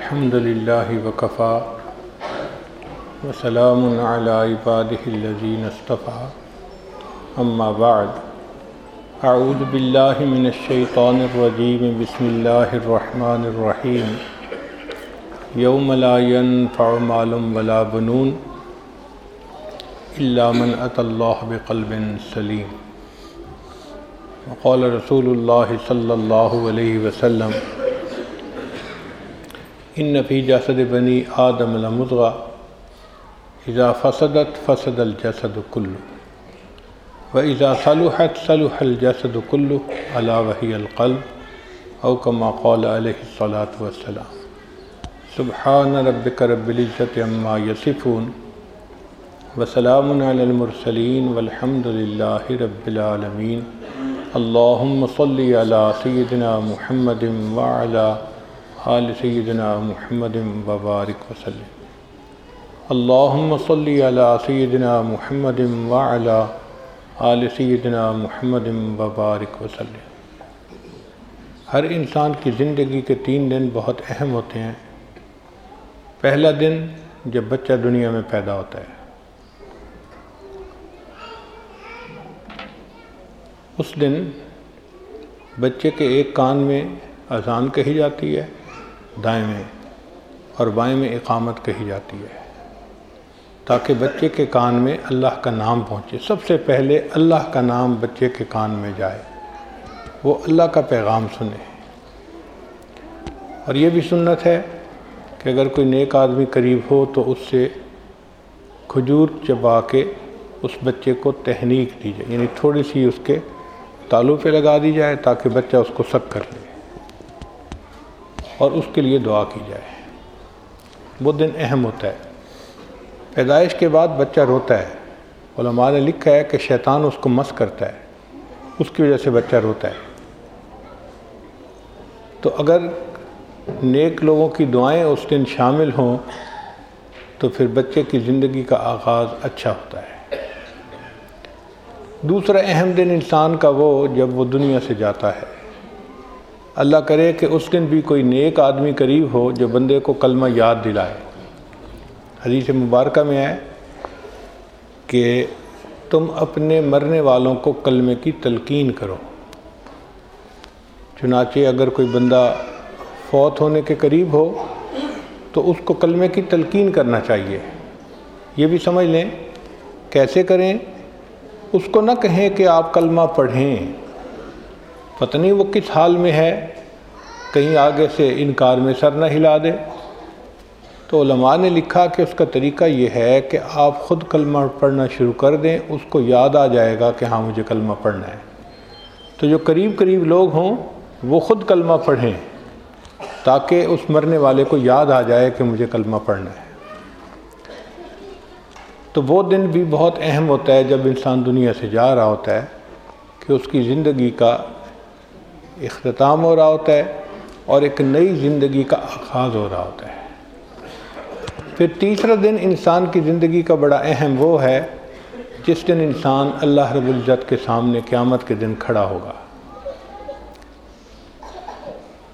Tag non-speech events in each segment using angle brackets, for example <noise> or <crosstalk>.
الحمد لله وكفى وسلام على عباده الذين اصطفى. أما بعد، أعوذ بالله من الشيطان الرجيم. بسم الله الرحمن الرحيم. يوم لا ينفع مال ولا بنون إلا من أتى الله بقلب سليم. وقال رسول الله صلى الله عليه وسلم ان فی جسد بنی آدم لمضغہ اذا فسدت، فسد الجسد كله. واذا صلحت صلح الجسد كله الا وهي القلب او كما قال عليه الصلاة والسلام. سبحان ربك رب العزة عما يصفون، وسلام على المرسلين، والحمد لله رب العالمين. اللهم صل على سيدنا محمد وعلى آل سیدنا محمد وبارک وسلم۔ اللہم صلی علی سیدنا محمد وعلا آل سیدنا محمد وبارک وسلم۔ ہر انسان کی زندگی کے تین دن بہت اہم ہوتے ہیں۔ پہلا دن جب بچہ دنیا میں پیدا ہوتا ہے۔ اس دن بچے کے ایک کان میں اذان کہی جاتی ہے۔ دائیں میں اور بائیں میں اقامت کہی جاتی ہے، تاکہ بچے کے کان میں اللہ کا نام پہنچے۔ سب سے پہلے اللہ کا نام بچے کے کان میں جائے، وہ اللہ کا پیغام سنے۔ اور یہ بھی سنت ہے کہ اگر کوئی نیک آدمی قریب ہو تو اس سے کھجور چبا کے اس بچے کو تحنیک دی جائے یعنی تھوڑی سی اس کے تالو پہ لگا دی جائے تاکہ بچہ اس کو سک کر لے۔ اور اس کے لیے دعا کی جائے۔ وہ دن اہم ہوتا ہے۔ پیدائش کے بعد بچہ روتا ہے۔ علماء نے لکھا ہے کہ شیطان اس کو مس کرتا ہے۔ اس کی وجہ سے بچہ روتا ہے۔ تو اگر نیک لوگوں کی دعائیں اس دن شامل ہوں، تو پھر بچے کی زندگی کا آغاز اچھا ہوتا ہے۔ دوسرا اہم دن انسان کا وہ جب وہ دنیا سے جاتا ہے۔ اللہ کرے کہ اس دن بھی کوئی نیک آدمی قریب ہو جو بندے کو کلمہ یاد دلائے۔ حدیث مبارکہ میں ہے کہ تم اپنے مرنے والوں کو کلمے کی تلقین کرو۔ چنانچہ اگر کوئی بندہ فوت ہونے کے قریب ہو تو اس کو کلمے کی تلقین کرنا چاہیے۔ یہ بھی سمجھ لیں، کیسے کریں؟ اس کو نہ کہیں کہ آپ کلمہ پڑھیں۔ پتہ نہیں وہ کس حال میں ہے، کہیں آگے سے انکار میں سر نہ ہلا دے۔ تو علماء نے لکھا کہ اس کا طریقہ یہ ہے کہ آپ خود کلمہ پڑھنا شروع کر دیں، اس کو یاد آ جائے گا کہ ہاں مجھے کلمہ پڑھنا ہے۔ تو جو قریب قریب لوگ ہوں، وہ خود کلمہ پڑھیں تاکہ اس مرنے والے کو یاد آ جائے کہ مجھے کلمہ پڑھنا ہے۔ تو وہ دن بھی بہت اہم ہوتا ہے جب انسان دنیا سے جا رہا ہوتا ہے کہ اس کی زندگی کا اختتام ہو رہا ہوتا ہے اور ایک نئی زندگی کا آغاز ہو رہا ہوتا ہے۔ پھر تیسرا دن انسان کی زندگی کا بڑا اہم وہ ہے جس دن انسان اللہ رب العزت کے سامنے قیامت کے دن کھڑا ہوگا۔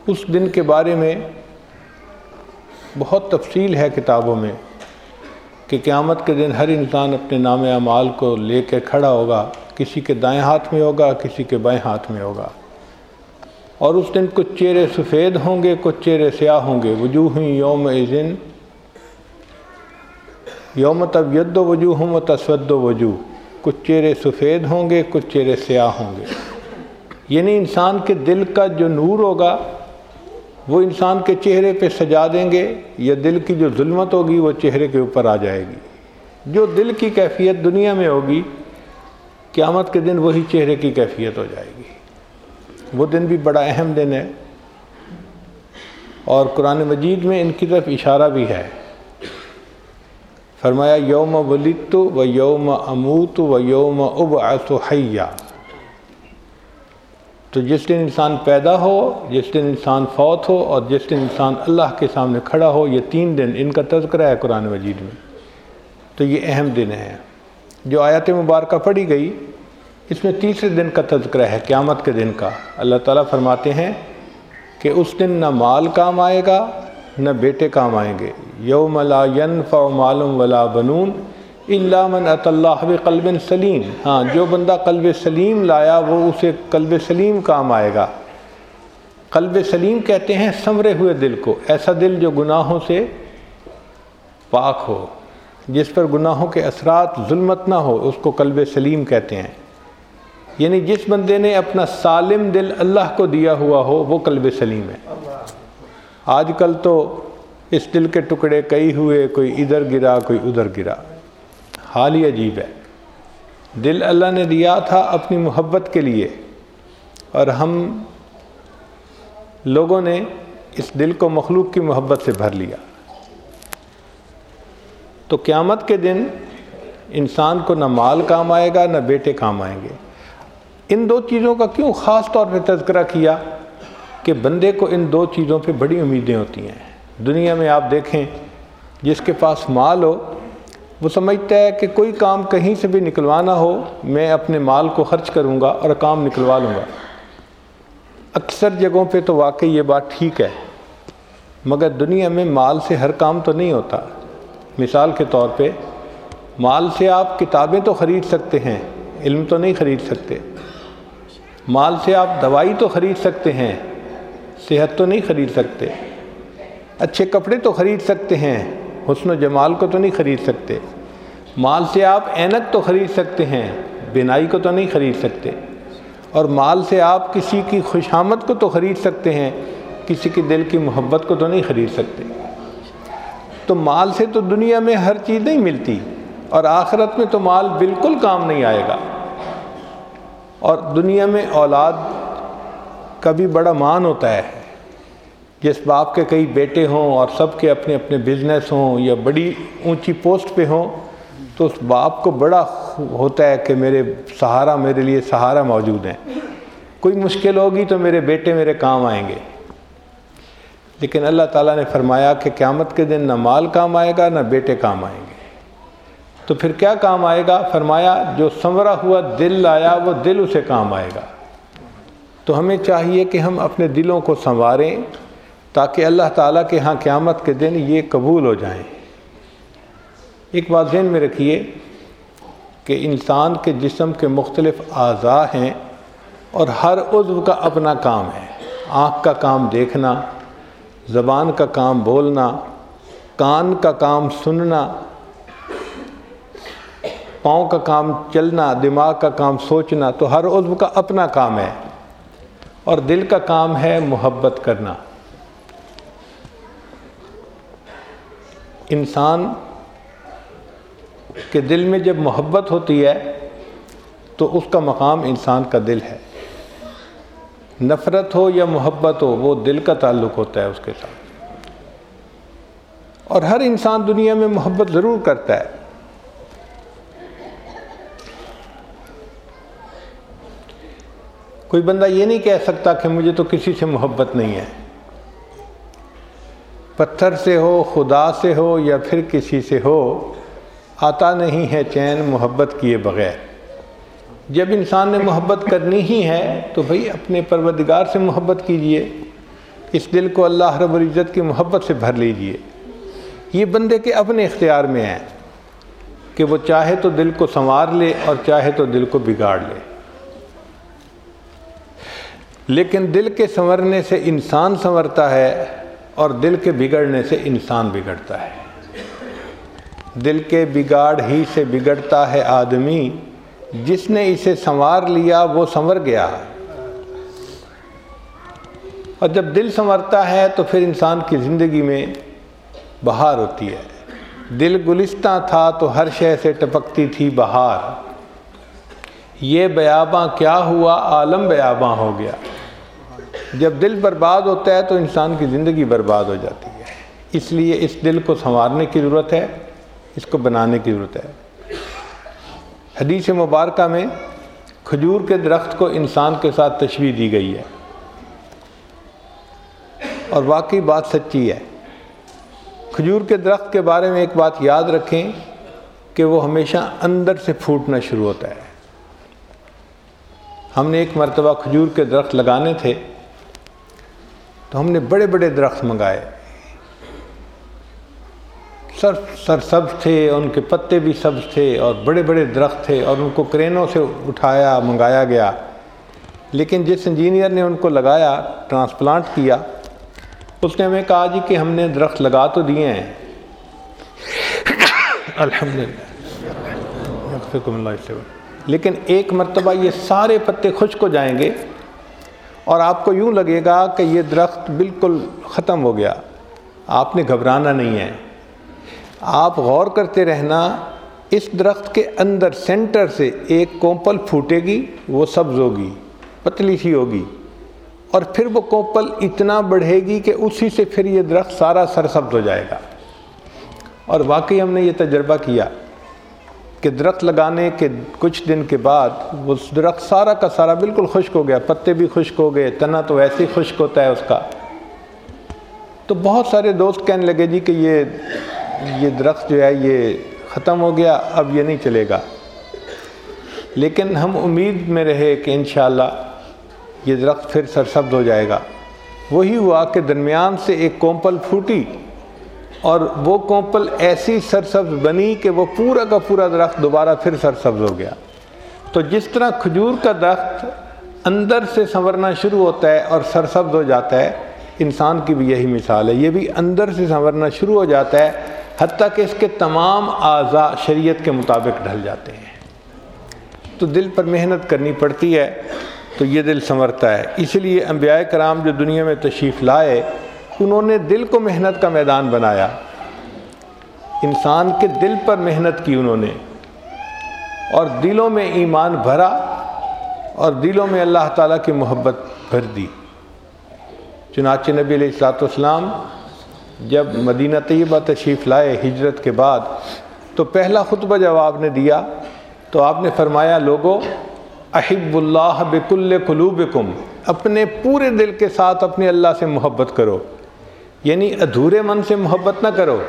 اس دن کے بارے میں بہت تفصیل ہے کتابوں میں کہ قیامت کے دن ہر انسان اپنے نام اعمال کو لے کے کھڑا ہوگا، کسی کے دائیں ہاتھ میں ہوگا، کسی کے بائیں ہاتھ میں ہوگا۔ اور اس دن کچھ چہرے سفید ہوں گے، کچھ چہرے سیاہ ہوں گے۔ وجوہ یوم عزن یوم تب و وجوہ و تصود و وجوہ۔ کچھ چہرے سفید ہوں گے، کچھ چہرے سیاہ ہوں گے۔ یعنی انسان کے دل کا جو نور ہوگا، وہ انسان کے چہرے پہ سجا دیں گے، یا دل کی جو ظلمت ہوگی، وہ چہرے کے اوپر آ جائے گی۔ جو دل کی کیفیت دنیا میں ہوگی، قیامت کے دن وہی چہرے کی کیفیت ہو جائے گی۔ وہ دن بھی بڑا اہم دن ہے اور قرآن مجید میں ان کی طرف اشارہ بھی ہے۔ فرمایا، یوم ولیت و یوم اموت و یوم اب حیا۔ تو جس دن انسان پیدا ہو، جس دن انسان فوت ہو اور جس دن انسان اللہ کے سامنے کھڑا ہو، یہ تین دن ان کا تذکرہ ہے قرآن مجید میں۔ تو یہ اہم دن ہے جو آیات مبارکہ پڑھی گئی اس میں تیسرے دن کا تذکرہ ہے، قیامت کے دن کا۔ اللہ تعالیٰ فرماتے ہیں کہ اس دن نہ مال کام آئے گا، نہ بیٹے کام آئیں گے۔ یوم لا ینفع معلوم ولا بنون اللہ من اللہ قلب سلیم۔ ہاں جو بندہ قلب سلیم لایا، وہ اسے قلب سلیم کام آئے گا۔ قلب سلیم کہتے ہیں سمرے ہوئے دل کو، ایسا دل جو گناہوں سے پاک ہو، جس پر گناہوں کے اثرات ظلمت نہ ہو، اس کو قلب سلیم کہتے ہیں۔ یعنی جس بندے نے اپنا سالم دل اللہ کو دیا ہوا ہو، وہ قلب سلیم ہے۔ آج کل تو اس دل کے ٹکڑے کئی ہوئے، کوئی ادھر گرا، کوئی ادھر گرا۔ حال ہی عجیب ہے۔ دل اللہ نے دیا تھا اپنی محبت کے لیے۔ اور ہم لوگوں نے اس دل کو مخلوق کی محبت سے بھر لیا۔ تو قیامت کے دن انسان کو نہ مال کام آئے گا، نہ بیٹے کام آئیں گے۔ ان دو چیزوں کا کیوں خاص طور پہ تذکرہ کیا کہ بندے کو ان دو چیزوں پہ بڑی امیدیں ہوتی ہیں؟ دنیا میں آپ دیکھیں، جس کے پاس مال ہو، وہ سمجھتا ہے کہ کوئی کام کہیں سے بھی نکلوانا ہو، میں اپنے مال کو خرچ کروں گا اور کام نکلوا لوں گا۔ اکثر جگہوں پہ تو واقعی یہ بات ٹھیک ہے، مگر دنیا میں مال سے ہر کام تو نہیں ہوتا۔ مثال کے طور پہ، مال سے آپ کتابیں تو خرید سکتے ہیں، علم تو نہیں خرید سکتے۔ مال سے آپ دوائی تو خرید سکتے ہیں، صحت تو نہیں خرید سکتے۔ اچھے کپڑے تو خرید سکتے ہیں، حسن و جمال کو تو نہیں خرید سکتے۔ مال سے آپ اینک تو خرید سکتے ہیں، بینائی کو تو نہیں خرید سکتے۔ اور مال سے آپ کسی کی خوش آمد کو تو خرید سکتے ہیں، کسی کی دل کی محبت کو تو نہیں خرید سکتے۔ تو مال سے تو دنیا میں ہر چیز نہیں ملتی، اور آخرت میں تو مال بالکل کام نہیں آئے گا۔ اور دنیا میں اولاد کا بھی بڑا مان ہوتا ہے جس باپ کے کئی بیٹے ہوں اور سب کے اپنے اپنے بزنس ہوں یا بڑی اونچی پوسٹ پہ ہوں، تو اس باپ کو بڑا ہوتا ہے کہ میرے سہارا میرے لیے سہارا موجود ہیں کوئی مشکل ہوگی تو میرے بیٹے میرے کام آئیں گے۔ لیکن اللہ تعالیٰ نے فرمایا کہ قیامت کے دن نہ مال کام آئے گا، نہ بیٹے کام آئیں گے۔ تو پھر کیا کام آئے گا؟ فرمایا، جو سنورا ہوا دل لایا، وہ دل اسے کام آئے گا۔ تو ہمیں چاہیے کہ ہم اپنے دلوں کو سنواریں تاکہ اللہ تعالیٰ کے ہاں قیامت کے دن یہ قبول ہو جائیں۔ ایک بات ذہن میں رکھیے کہ انسان کے جسم کے مختلف اعضاء ہیں اور ہر عضو کا اپنا کام ہے۔ آنکھ کا کام دیکھنا، زبان کا کام بولنا، کان کا کام سننا پاؤں کا کام چلنا، دماغ کا کام سوچنا تو ہر عضو کا اپنا کام ہے۔ اور دل کا کام ہے محبت کرنا۔ انسان کے دل میں جب محبت ہوتی ہے تو اس کا مقام انسان کا دل ہے۔ نفرت ہو یا محبت ہو، وہ دل کا تعلق ہوتا ہے اس کے ساتھ۔ اور ہر انسان دنیا میں محبت ضرور کرتا ہے۔ کوئی بندہ یہ نہیں کہہ سکتا کہ مجھے تو کسی سے محبت نہیں ہے۔ پتھر سے ہو، خدا سے ہو یا پھر کسی سے ہو، آتا نہیں ہے چین محبت کیے بغیر۔ جب انسان نے محبت کرنی ہی ہے تو بھئی اپنے پروردگار سے محبت کیجیے۔ اس دل کو اللہ رب العزت کی محبت سے بھر لیجیے۔ یہ بندے کے اپنے اختیار میں ہیں کہ وہ چاہے تو دل کو سنوار لے اور چاہے تو دل کو بگاڑ لے۔ لیکن دل کے سنورنے سے انسان سنورتا ہے اور دل کے بگڑنے سے انسان بگڑتا ہے۔ دل کے بگاڑ ہی سے بگڑتا ہے آدمی۔ جس نے اسے سنوار لیا وہ سنور گیا۔ اور جب دل سنورتا ہے تو پھر انسان کی زندگی میں بہار ہوتی ہے۔ دل گلستہ تھا تو ہر شے سے ٹپکتی تھی بہار۔ یہ بیاباں کیا ہوا؟ عالم بیاباں ہو گیا۔ جب دل برباد ہوتا ہے تو انسان کی زندگی برباد ہو جاتی ہے۔ اس لیے اس دل کو سنوارنے کی ضرورت ہے، اس کو بنانے کی ضرورت ہے۔ حدیث مبارکہ میں کھجور کے درخت کو انسان کے ساتھ تشویح دی گئی ہے۔ اور واقعی بات سچی ہے۔ کھجور کے درخت کے بارے میں ایک بات یاد رکھیں کہ وہ ہمیشہ اندر سے پھوٹنا شروع ہوتا ہے۔ ہم نے ایک مرتبہ کھجور کے درخت لگانے تھے۔ تو ہم نے بڑے بڑے درخت منگائے۔ سر سر سبز تھے، ان کے پتے بھی سبز تھے اور بڑے بڑے درخت تھے اور ان کو کرینوں سے اٹھایا، منگایا گیا۔ لیکن جس انجینئر نے ان کو لگایا، ٹرانسپلانٹ کیا، اس نے ہمیں کہا جی کہ ہم نے درخت لگا تو دیے ہیں۔ الحمد للہ لیکن ایک مرتبہ یہ سارے پتے خشک ہو جائیں گے۔ اور آپ کو یوں لگے گا کہ یہ درخت بالکل ختم ہو گیا۔ آپ نے گھبرانا نہیں ہے۔ آپ غور کرتے رہنا، اس درخت کے اندر سینٹر سے ایک کومپل پھوٹے گی، وہ سبز ہوگی، پتلی سی ہوگی، اور پھر وہ کوپل اتنا بڑھے گی کہ اسی سے پھر یہ درخت سارا سرسبز ہو جائے گا۔ اور واقعی ہم نے یہ تجربہ کیا۔ کہ درخت لگانے کے کچھ دن کے بعد وہ درخت سارا کا سارا بالکل خشک ہو گیا، پتے بھی خشک ہو گئے، تنا تو ایسے ہی خشک ہوتا ہے اس کا۔ تو بہت سارے دوست کہنے لگے جی کہ یہ یہ درخت جو ہے یہ ختم ہو گیا، اب یہ نہیں چلے گا۔ لیکن ہم امید میں رہے کہ انشاءاللہ یہ درخت پھر سرسبز ہو جائے گا۔ وہی ہوا کہ درمیان سے ایک کومپل پھوٹی۔ اور وہ کومپل ایسی سرسبز بنی کہ وہ پورا کا پورا درخت دوبارہ پھر سرسبز ہو گیا۔ تو جس طرح کھجور کا درخت اندر سے سنورنا شروع ہوتا ہے اور سرسبز ہو جاتا ہے، انسان کی بھی یہی مثال ہے۔ یہ بھی اندر سے سنورنا شروع ہو جاتا ہے، حتیٰ کہ اس کے تمام اعضاء شریعت کے مطابق ڈھل جاتے ہیں۔ تو دل پر محنت کرنی پڑتی ہے تو یہ دل سنورتا ہے۔ اس لیے انبیاء کرام جو دنیا میں تشریف لائے انہوں نے دل کو محنت کا میدان بنایا۔ انسان کے دل پر محنت کی انہوں نے۔ اور دلوں میں ایمان بھرا اور دلوں میں اللہ تعالیٰ کی محبت بھر دی۔ چنانچہ نبی علیہ السلاۃ والسلام جب مدینہ طیبہ تشریف لائے ہجرت کے بعد، تو پہلا خطبہ جب آپ نے دیا، تو آپ نے فرمایا لوگوں احب اللہ بکل قلوبکم، اپنے پورے دل کے ساتھ اپنے اللہ سے محبت کرو۔ یعنی ادھورے من سے محبت نہ کرو،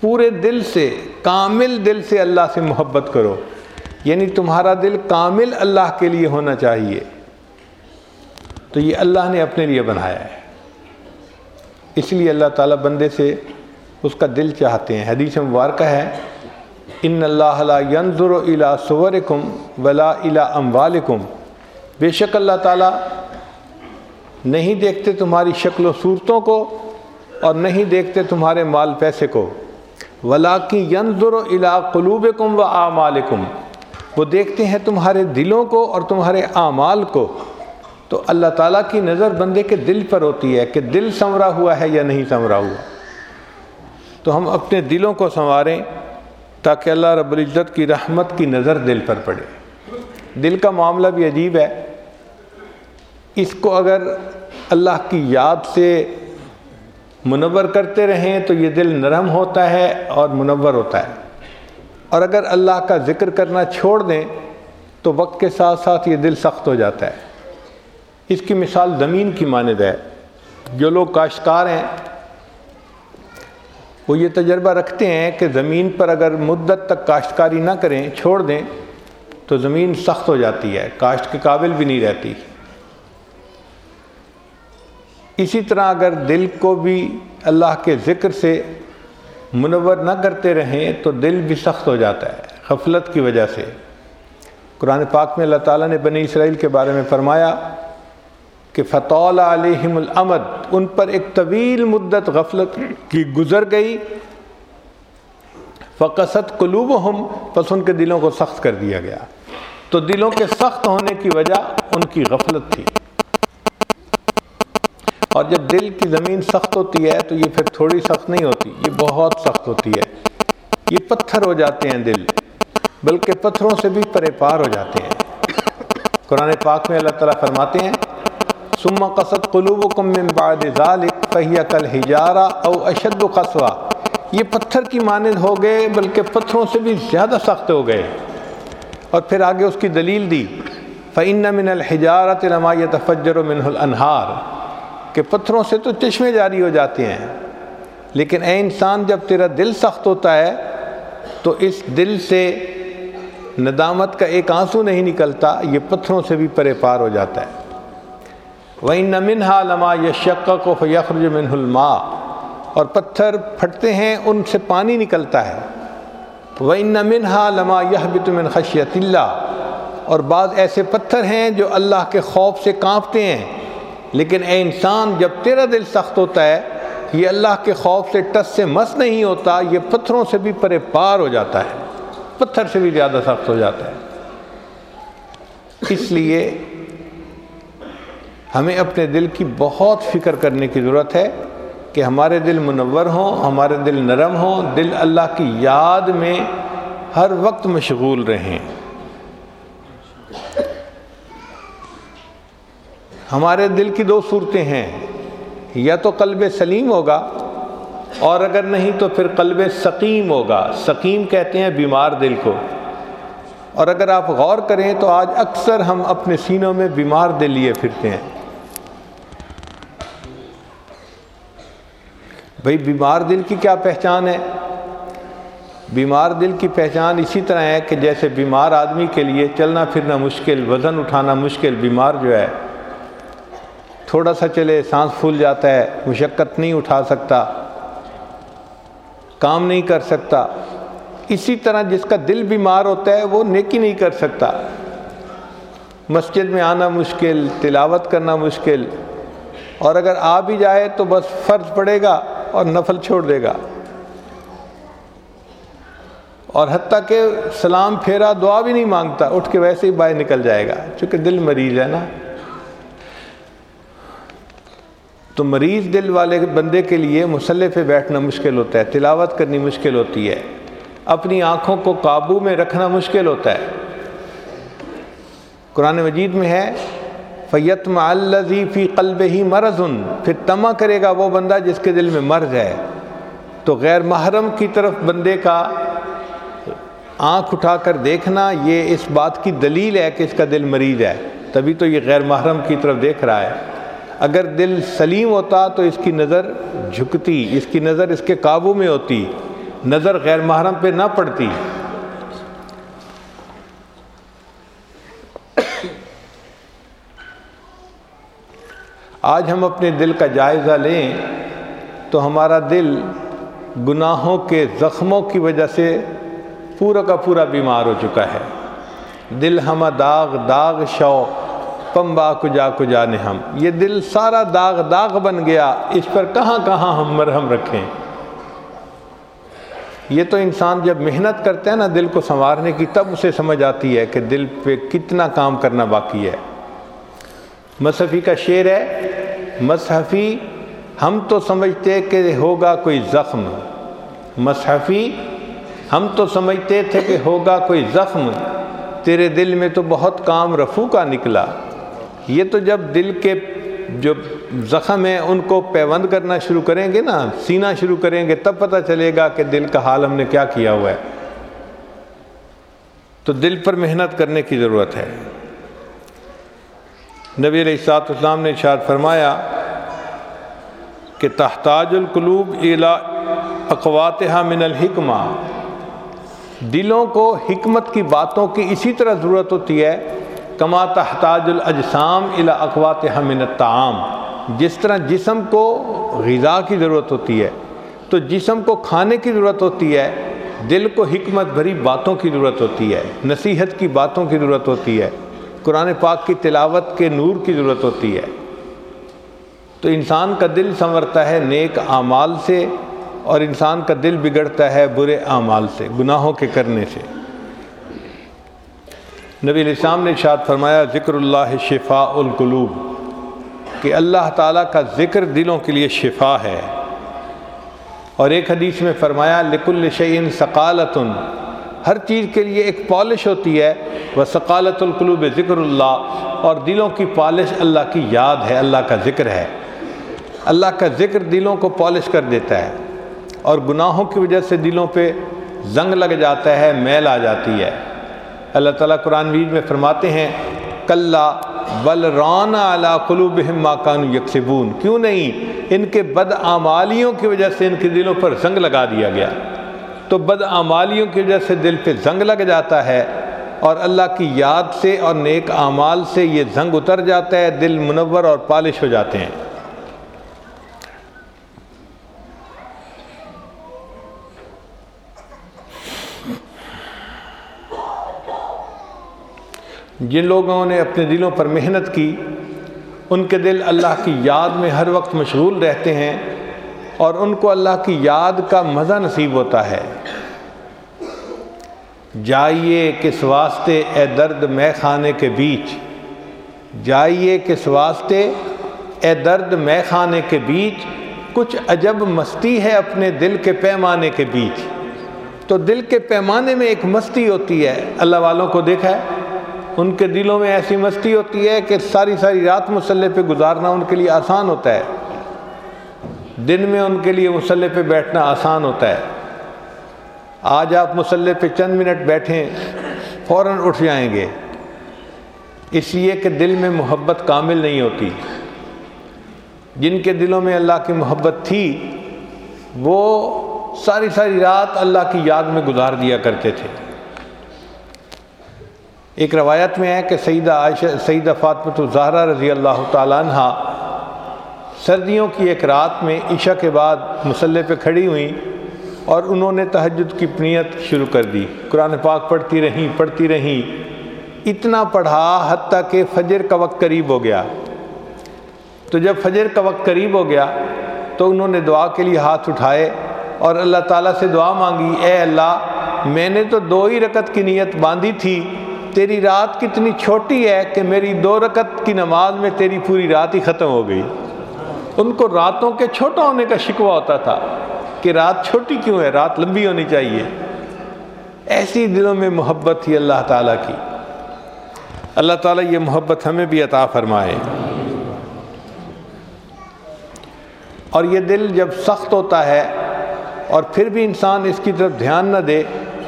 پورے دل سے، کامل دل سے اللہ سے محبت کرو۔ یعنی تمہارا دل کامل اللہ کے لیے ہونا چاہیے۔ تو یہ اللہ نے اپنے لیے بنایا ہے۔ اس لیے اللہ تعالیٰ بندے سے اس کا دل چاہتے ہیں۔ حدیث مبارکہ ہے، ان اللہ ینظر الا صورکم ولا الا اموالکم۔ بے شک اللہ تعالیٰ نہیں دیکھتے تمہاری شکل و صورتوں کو اور نہیں دیکھتے تمہارے مال پیسے کو۔ ولا کی ینظر الا قلوبکم و اعمالکم وہ دیکھتے ہیں تمہارے دلوں کو اور تمہارے اعمال کو۔ تو اللہ تعالیٰ کی نظر بندے کے دل پر ہوتی ہے کہ دل سنورا ہوا ہے یا نہیں سنورا ہوا۔ تو ہم اپنے دلوں کو سنواریں تاکہ اللہ رب العزت کی رحمت کی نظر دل پر پڑے۔ دل کا معاملہ بھی عجیب ہے۔ اس کو اگر اللہ کی یاد سے منور کرتے رہیں تو یہ دل نرم ہوتا ہے اور منور ہوتا ہے۔ اور اگر اللہ کا ذکر کرنا چھوڑ دیں تو وقت کے ساتھ ساتھ یہ دل سخت ہو جاتا ہے۔ اس کی مثال زمین کی مانند ہے۔ جو لوگ کاشتکار ہیں، وہ یہ تجربہ رکھتے ہیں کہ زمین پر اگر مدت تک کاشتکاری نہ کریں، چھوڑ دیں تو زمین سخت ہو جاتی ہے، کاشت کے قابل بھی نہیں رہتی۔ اسی طرح اگر دل کو بھی اللہ کے ذکر سے منور نہ کرتے رہیں تو دل بھی سخت ہو جاتا ہے، غفلت کی وجہ سے۔ قرآن پاک میں اللہ تعالیٰ نے بنی اسرائیل کے بارے میں فرمایا کہ فتول علیہم الامد ان پر ایک طویل مدت غفلت کی گزر گئی۔ فقصت قلوب ہم پس ان کے دلوں کو سخت کر دیا گیا۔ تو دلوں کے سخت ہونے کی وجہ ان کی غفلت تھی۔ اور جب دل کی زمین سخت ہوتی ہے تو یہ پھر تھوڑی سخت نہیں ہوتی، یہ بہت سخت ہوتی ہے۔ یہ پتھر ہو جاتے ہیں دل، بلکہ پتھروں سے بھی پرے پار ہو جاتے ہیں۔ قرآن پاک میں اللہ تعالیٰ فرماتے ہیں، ثم قصد قلوبکم من بعد ذالک فہی کل ہجارہ او اشد قصوہ۔ یہ پتھر کی مانند ہو گئے، بلکہ پتھروں سے بھی زیادہ سخت ہو گئے۔ اور پھر آگے اس کی دلیل دی، فَإِنَّ مِنَ الْحِجَارَةِ لَمَا يَتَفَجَّرُ مِنْهُ الْأَنْهَارِ۔ کہ پتھروں سے تو چشمے جاری ہو جاتے ہیں۔ لیکن اے انسان، جب تیرا دل سخت ہوتا ہے، تو اس دل سے ندامت کا ایک آنسو نہیں نکلتا، یہ پتھروں سے بھی پرے پار ہو جاتا ہے۔ وَإِنَّ مِنْهَا لَمَا يَشَّقَّقُ فَيَخْرُجُ مِنْهُ الْمَاءِ۔ اور پتھر پھٹتے ہیں، ان سے پانی نکلتا ہے۔ وہ ان منہا لما یہ بتمن خشیت اللہ اور بعض ایسے پتھر ہیں جو اللہ کے خوف سے کانپتے ہیں۔ لیکن اے انسان، جب تیرا دل سخت ہوتا ہے، یہ اللہ کے خوف سے ٹس سے مس نہیں ہوتا، یہ پتھروں سے بھی پرے پار ہو جاتا ہے۔ پتھر سے بھی زیادہ سخت ہو جاتا ہے۔ اس لیے ہمیں اپنے دل کی بہت فکر کرنے کی ضرورت ہے کہ ہمارے دل منور ہوں، ہمارے دل نرم ہوں، دل اللہ کی یاد میں ہر وقت مشغول رہیں۔ ہمارے دل کی دو صورتیں ہیں، یا تو قلب سلیم ہوگا، اور اگر نہیں تو پھر قلب سقیم ہوگا۔ سقیم کہتے ہیں بیمار دل کو۔ اور اگر آپ غور کریں تو آج اکثر ہم اپنے سینوں میں بیمار دل لیے پھرتے ہیں۔ بھئی بیمار دل کی کیا پہچان ہے؟ بیمار دل کی پہچان اسی طرح ہے کہ جیسے بیمار آدمی کے لیے چلنا پھرنا مشکل، وزن اٹھانا مشکل، بیمار جو ہے تھوڑا سا چلے، سانس پھول جاتا ہے، مشقت نہیں اٹھا سکتا، کام نہیں کر سکتا۔ اسی طرح جس کا دل بیمار ہوتا ہے، وہ نیکی نہیں کر سکتا۔ مسجد میں آنا مشکل، تلاوت کرنا مشکل۔ اور اگر آ بھی جائے تو بس فرض پڑے گا اور نفل چھوڑ دے گا۔ اور حتیٰ کہ سلام، پھیرا، دعا بھی نہیں مانگتا، اٹھ کے ویسے ہی باہر نکل جائے گا۔ چونکہ دل مریض ہے نا۔ تو مریض دل والے بندے کے لیے مسلح پہ بیٹھنا مشکل ہوتا ہے، تلاوت کرنی مشکل ہوتی ہے، اپنی آنکھوں کو قابو میں رکھنا مشکل ہوتا ہے۔ قرآن مجید میں ہے فیت معلزی فی قلب ہی مرض، پھر تما کرے گا وہ بندہ جس کے دل میں مرض ہے تو غیر محرم کی طرف بندے کا آنکھ اٹھا کر دیکھنا، یہ اس بات کی دلیل ہے کہ اس کا دل مریض ہے۔ تبھی تو یہ غیر محرم کی طرف دیکھ رہا ہے۔ اگر دل سلیم ہوتا تو اس کی نظر جھکتی، اس کی نظر اس کے قابو میں ہوتی، نظر غیر محرم پہ نہ پڑتی۔ آج ہم اپنے دل کا جائزہ لیں تو ہمارا دل گناہوں کے زخموں کی وجہ سے پورا کا پورا بیمار ہو چکا ہے۔ دل ہم داغ داغ شو پمبا کجا کجا نے ہم۔ یہ دل سارا داغ داغ بن گیا۔ اس پر کہاں کہاں ہم مرہم رکھیں۔ یہ تو انسان جب محنت کرتے ہیں نا دل کو سنوارنے کی، تب اسے سمجھ آتی ہے کہ دل پہ کتنا کام کرنا باقی ہے۔ مصحفی کا شعر ہے، مصحفی، ہم تو سمجھتے کہ ہوگا کوئی زخم۔ مصحفی، ہم تو سمجھتے تھے کہ ہوگا کوئی زخم۔ تیرے دل میں تو بہت کام رفو کا نکلا۔ یہ تو جب دل کے جو زخم ہیں ان کو پیوند کرنا شروع کریں گے نا، سینا شروع کریں گے، تب پتہ چلے گا کہ دل کا حال ہم نے کیا کیا ہوا ہے۔ تو دل پر محنت کرنے کی ضرورت ہے۔ نبی علیہ السلاط اسلام نے اشاد فرمایا کہ تحتاج القلوب الا اقواتہ من الحکمہ۔ دلوں کو حکمت کی باتوں کی اسی طرح ضرورت ہوتی ہے کما تحتاج الاجسام الا اقوات من الطعام۔ جس طرح جسم کو غذا کی ضرورت ہوتی ہے، تو جسم کو کھانے کی ضرورت ہوتی ہے، دل کو حکمت بھری باتوں کی ضرورت ہوتی ہے، نصیحت کی باتوں کی ضرورت ہوتی ہے، قرآن پاک کی تلاوت کے نور کی ضرورت ہوتی ہے۔ تو انسان کا دل سنورتا ہے نیک اعمال سے، اور انسان کا دل بگڑتا ہے برے اعمال سے، گناہوں کے کرنے سے۔ نبی علیہ السلام نے اشاد فرمایا، ذکر اللہ شفاء القلوب، کہ اللہ تعالیٰ کا ذکر دلوں کے لیے شفا ہے۔ اور ایک حدیث میں فرمایا لک الشعین ثقالتن ہر چیز کے لیے ایک پالش ہوتی ہے۔ وہ ثقالت القلوب، ذکر اللہ، اور دلوں کی پالش اللہ کی یاد ہے، اللہ کا ذکر ہے۔ اللہ کا ذکر دلوں کو پالش کر دیتا ہے، اور گناہوں کی وجہ سے دلوں پہ زنگ لگ جاتا ہے، میل آ جاتی ہے۔ اللہ تعالیٰ قرآن وید میں فرماتے ہیں، کلّا بل ران اعلیٰ قلوب ماکان یکسبون۔ کیوں نہیں؟ ان کے بد آمالیوں کی وجہ سے ان کے دلوں پر زنگ لگا دیا گیا۔ تو بدعمالیوں کی وجہ سے دل پہ زنگ لگ جاتا ہے اور اللہ کی یاد سے اور نیک اعمال سے یہ زنگ اتر جاتا ہے، دل منور اور پالش ہو جاتے ہیں۔ جن لوگوں نے اپنے دلوں پر محنت کی، ان کے دل اللہ کی یاد میں ہر وقت مشغول رہتے ہیں اور ان کو اللہ کی یاد کا مزہ نصیب ہوتا ہے۔ جائیے کس واسطے اے درد میں خانے کے بیچ۔ جائیے کس واسطے اے درد میں خانے کے بیچ۔ کچھ عجب مستی ہے اپنے دل کے پیمانے کے بیچ۔ تو دل کے پیمانے میں ایک مستی ہوتی ہے۔ اللہ والوں کو دیکھا ہے؟ ان کے دلوں میں ایسی مستی ہوتی ہے کہ ساری ساری رات مسلح پہ گزارنا ان کے لیے آسان ہوتا ہے۔ دن میں ان کے لیے مسلح پہ بیٹھنا آسان ہوتا ہے۔ آج آپ مسلح پہ چند منٹ بیٹھیں، فوراً اٹھ جائیں گے۔ اس لیے کہ دل میں محبت کامل نہیں ہوتی۔ جن کے دلوں میں اللہ کی محبت تھی، وہ ساری ساری رات اللہ کی یاد میں گزار دیا کرتے تھے۔ ایک روایت میں ہے کہ سیدہ عائشہ سیدہ فاطمۃ الزہرہ رضی اللہ تعالیٰ عنہ سردیوں کی ایک رات میں عشاء کے بعد مسلح پہ کھڑی ہوئیں اور انہوں نے تہجد کی پنیت شروع کر دی۔ قرآن پاک پڑھتی رہیں پڑھتی رہیں۔ اتنا پڑھا حتیٰ کہ فجر کا وقت قریب ہو گیا۔ تو جب فجر کا وقت قریب ہو گیا تو انہوں نے دعا کے لیے ہاتھ اٹھائے اور اللہ تعالیٰ سے دعا مانگی، اے اللہ، میں نے تو دو ہی رکت کی نیت باندھی تھی تیری رات کتنی چھوٹی ہے کہ میری دو رکت کی نماز میں تیری پوری رات ہی ختم ہو گئی۔ ان کو راتوں کے چھوٹا ہونے کا شکوہ ہوتا تھا کہ رات چھوٹی کیوں ہے؟ رات لمبی ہونی چاہیے۔ ایسی دلوں میں محبت تھی اللہ تعالیٰ کی۔ اللہ تعالیٰ یہ محبت ہمیں بھی عطا فرمائے۔ اور یہ دل جب سخت ہوتا ہے اور پھر بھی انسان اس کی طرف دھیان نہ دے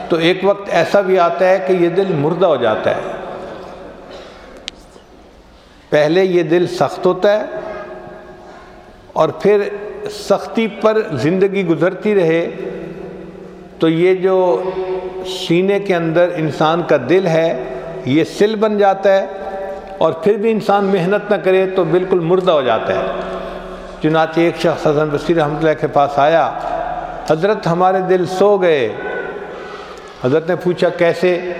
تو ایک وقت ایسا بھی آتا ہے کہ یہ دل مردہ ہو جاتا ہے۔ پہلے یہ دل سخت ہوتا ہے اور پھر سختی پر زندگی گزرتی رہے۔ تو یہ جو سینے کے اندر انسان کا دل ہے، یہ سل بن جاتا ہے اور پھر بھی انسان محنت نہ کرے تو بالکل مردہ ہو جاتا ہے۔ چنانچہ ایک شخص حسن بصیر رحمۃ اللہ کے پاس آیا، حضرت ہمارے دل سو گئے۔ حضرت نے پوچھا، کیسے؟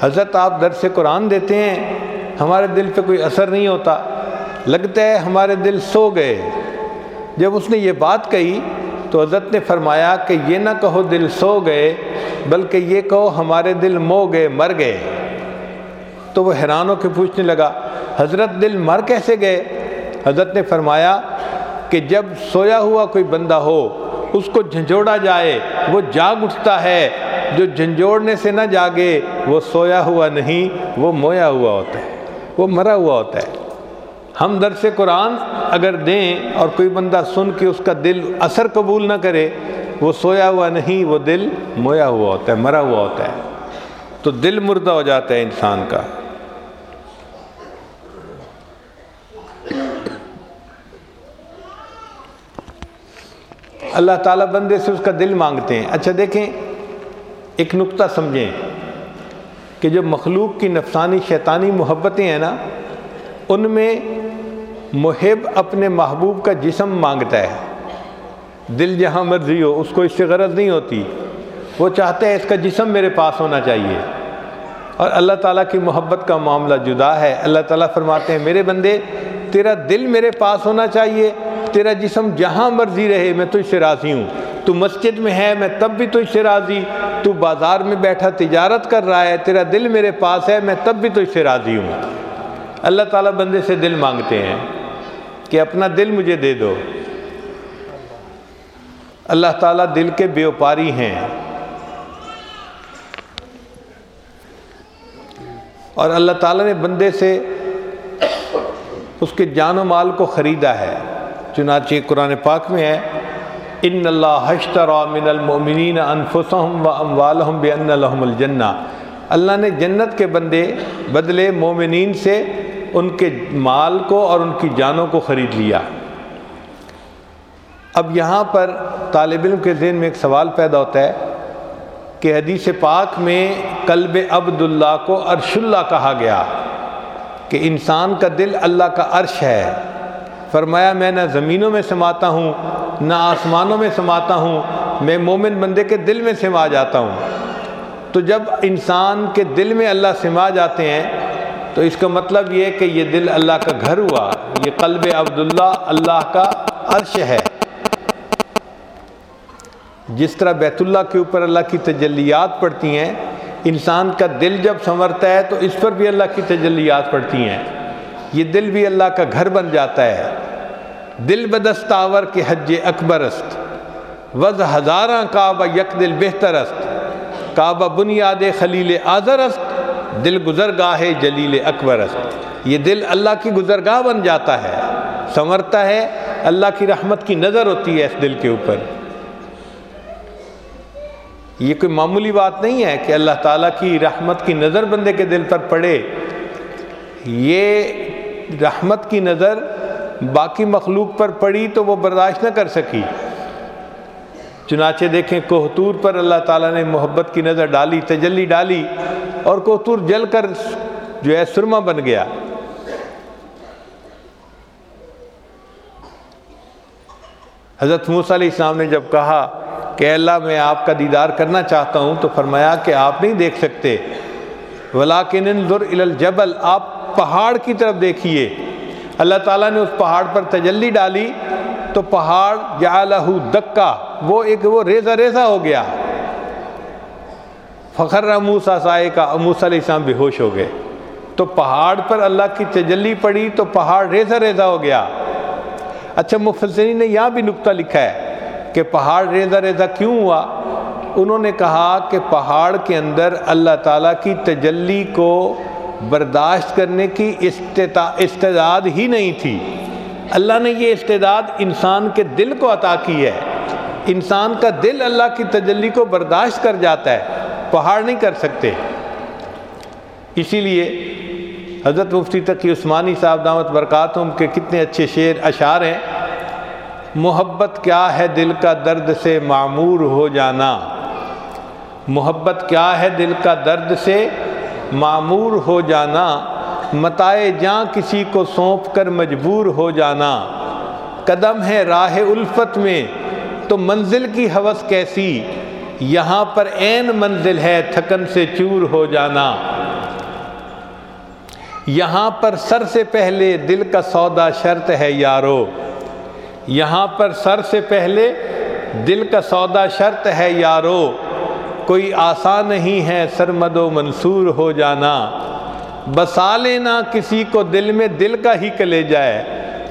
حضرت آپ در سے قرآن دیتے ہیں، ہمارے دل پہ کوئی اثر نہیں ہوتا۔ لگتا ہے ہمارے دل سو گئے۔ جب اس نے یہ بات کہی تو حضرت نے فرمایا کہ یہ نہ کہو دل سو گئے، بلکہ یہ کہو ہمارے دل مو گئے، مر گئے۔ تو وہ حیران ہو کے پوچھنے لگا، حضرت دل مر کیسے گئے؟ حضرت نے فرمایا کہ جب سویا ہوا کوئی بندہ ہو، اس کو جھنجھوڑا جائے، وہ جاگ اٹھتا ہے۔ جو جھنجھوڑنے سے نہ جاگے، وہ سویا ہوا نہیں، وہ مویا ہوا ہوتا ہے، وہ مرا ہوا ہوتا ہے۔ ہم درس قرآن اگر دیں اور کوئی بندہ سن کے اس کا دل اثر قبول نہ کرے، وہ سویا ہوا نہیں، وہ دل مویا ہوا ہوتا ہے، مرا ہوا ہوتا ہے۔ تو دل مردہ ہو جاتا ہے انسان کا۔ اللہ تعالیٰ بندے سے اس کا دل مانگتے ہیں۔ اچھا دیکھیں ایک نقطہ سمجھیں کہ جو مخلوق کی نفسانی شیطانی محبتیں ہیں نا، ان میں محب اپنے محبوب کا جسم مانگتا ہے۔ دل جہاں مرضی ہو، اس کو اس سے غرض نہیں ہوتی۔ وہ چاہتا ہے اس کا جسم میرے پاس ہونا چاہیے۔ اور اللہ تعالیٰ کی محبت کا معاملہ جدا ہے۔ اللہ تعالیٰ فرماتے ہیں، میرے بندے، تیرا دل میرے پاس ہونا چاہیے۔ تیرا جسم جہاں مرضی رہے میں تجھ سے راضی ہوں۔ تو مسجد میں ہے، میں تب بھی تجھ سے راضی۔ تو بازار میں بیٹھا تجارت کر رہا ہے، تیرا دل میرے پاس ہے، میں تب بھی تجھ سے راضی ہوں۔ اللہ تعالیٰ بندے سے دل مانگتے ہیں کہ اپنا دل مجھے دے دو۔ اللہ تعالیٰ دل کے بیوپاری ہیں۔ اور اللہ تعالیٰ نے بندے سے اس کے جان و مال کو خریدا ہے۔ چنانچہ قرآن پاک میں ہے، ان اللہ حشترا من المؤمنین انفسهم و اموالهم بان لهم الجنہ. اللہ نے جنت کے بندے، بدلے مومنین سے ان کے مال کو اور ان کی جانوں کو خرید لیا۔ اب یہاں پر طالب علم کے ذہن میں ایک سوال پیدا ہوتا ہے کہ حدیث پاک میں قلب عبداللہ کو عرش اللہ کہا گیا کہ انسان کا دل اللہ کا عرش ہے۔ فرمایا میں نہ زمینوں میں سماتا ہوں، نہ آسمانوں میں سماتا ہوں، میں مومن بندے کے دل میں سما جاتا ہوں۔ تو جب انسان کے دل میں اللہ سما جاتے ہیں، تو اس کا مطلب یہ کہ یہ دل اللہ کا گھر ہوا، یہ قلب عبداللہ اللہ کا عرش ہے۔ جس طرح بیت اللہ کے اوپر اللہ کی تجلیات پڑتی ہیں، انسان کا دل جب سنورتا ہے، تو اس پر بھی اللہ کی تجلیات پڑتی ہیں۔ یہ دل بھی اللہ کا گھر بن جاتا ہے۔ دل بدستاور کے حج اکبر است۔ وز ہزاراں کعبہ یک دل بہتر است۔ کعبہ بنیاد خلیل آذر است۔ دل گزر گاہ جلیل اکبر است۔ یہ دل اللہ کی گزرگاہ بن جاتا ہے۔ سنورتا ہے۔ اللہ کی رحمت کی نظر ہوتی ہے اس دل کے اوپر۔ یہ کوئی معمولی بات نہیں ہے کہ اللہ تعالیٰ کی رحمت کی نظر بندے کے دل پر پڑے۔ یہ رحمت کی نظر باقی مخلوق پر پڑی تو وہ برداشت نہ کر سکی۔ چنانچہ دیکھیں کوہتور پر اللہ تعالیٰ نے محبت کی نظر ڈالی، تجلی ڈالی اور کوہتور جل کر جو ہے سرما بن گیا۔ حضرت موسیٰ علیہ السلام نے جب کہا کہ اللہ میں آپ کا دیدار کرنا چاہتا ہوں تو فرمایا کہ آپ نہیں دیکھ سکتے۔ ولاکن الجبل، آپ پہاڑ کی طرف دیکھیے۔ اللہ تعالیٰ نے اس پہاڑ پر تجلی ڈالی تو پہاڑ جعلہ دکا، وہ ایک وہ ریزہ ریزہ ہو گیا۔ فخر موسا سائے کا موسیٰ علیہ السلام بے ہوش ہو گئے۔ تو پہاڑ پر اللہ کی تجلی پڑی تو پہاڑ ریزہ ریزہ ہو گیا۔ اچھا مفسرین نے یہاں بھی نقطہ لکھا ہے کہ پہاڑ ریزہ ریزہ کیوں ہوا؟ انہوں نے کہا کہ پہاڑ کے اندر اللہ تعالیٰ کی تجلی کو برداشت کرنے کی استعداد ہی نہیں تھی۔ اللہ نے یہ استعداد انسان کے دل کو عطا کی ہے۔ انسان کا دل اللہ کی تجلی کو برداشت کر جاتا ہے، پہاڑ نہیں کر سکتے۔ اسی لیے حضرت مفتی تقی عثمانی صاحب دامت برکاتم کے کتنے اچھے شعر، اشعار ہیں۔ محبت کیا ہے دل کا درد سے معمور ہو جانا۔ محبت کیا ہے دل کا درد سے معمور ہو جانا، متائے جاں کسی کو سونپ کر مجبور ہو جانا۔ قدم ہے راہ الفت میں، تو منزل کی حوث کیسی؟ یہاں پر عین منزل ہے تھکن سے چور ہو جانا۔ یہاں پر سر سے پہلے دل کا سودا شرط ہے یارو۔ یہاں پر سر سے پہلے دل کا سودا شرط ہے یارو۔ کوئی آسان نہیں ہے سرمد و منصور ہو جانا۔ بسا لینا کسی کو دل میں دل کا ہی کلے جائے۔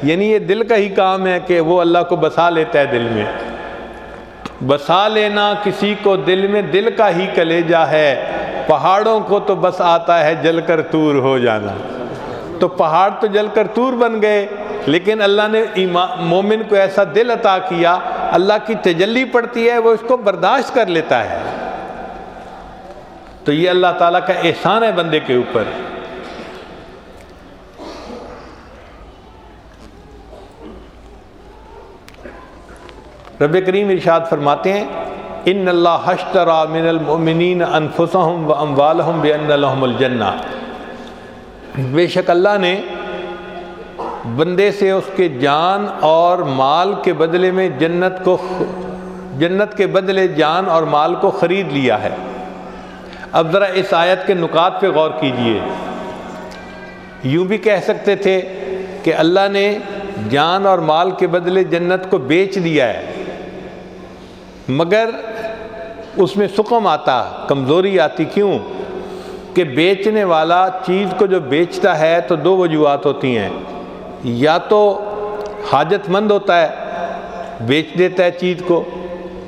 یعنی یہ دل کا ہی کام ہے کہ وہ اللہ کو بسا لیتا ہے دل میں۔ بسا لینا کسی کو دل میں دل کا ہی کلے جا ہے پہاڑوں کو تو بس آتا ہے جل کر تور ہو جانا۔ تو پہاڑ تو جل کر تور بن گئے۔ لیکن اللہ نے مومن کو ایسا دل عطا کیا۔ اللہ کی تجلی پڑتی ہے، وہ اس کو برداشت کر لیتا ہے۔ تو یہ اللہ تعالیٰ کا احسان ہے بندے کے اوپر۔ رب کریم ارشاد فرماتے ہیں، ان اللہ حشترا من المؤمنین انفسہم و اموالہم بان لہم الجنہ۔ بے شک اللہ نے بندے سے اس کے جان اور مال کے بدلے میں جنت کو جنت کے بدلے جان اور مال کو خرید لیا ہے۔ اب ذرا اس آیت کے نکات پہ غور کیجیے۔ یوں بھی کہہ سکتے تھے کہ اللہ نے جان اور مال کے بدلے جنت کو بیچ دیا ہے، مگر اس میں سکم آتا، کمزوری آتی۔ کیوں؟ کہ بیچنے والا چیز کو جو بیچتا ہے تو دو وجوہات ہوتی ہیں۔ یا تو حاجت مند ہوتا ہے، بیچ دیتا ہے چیز کو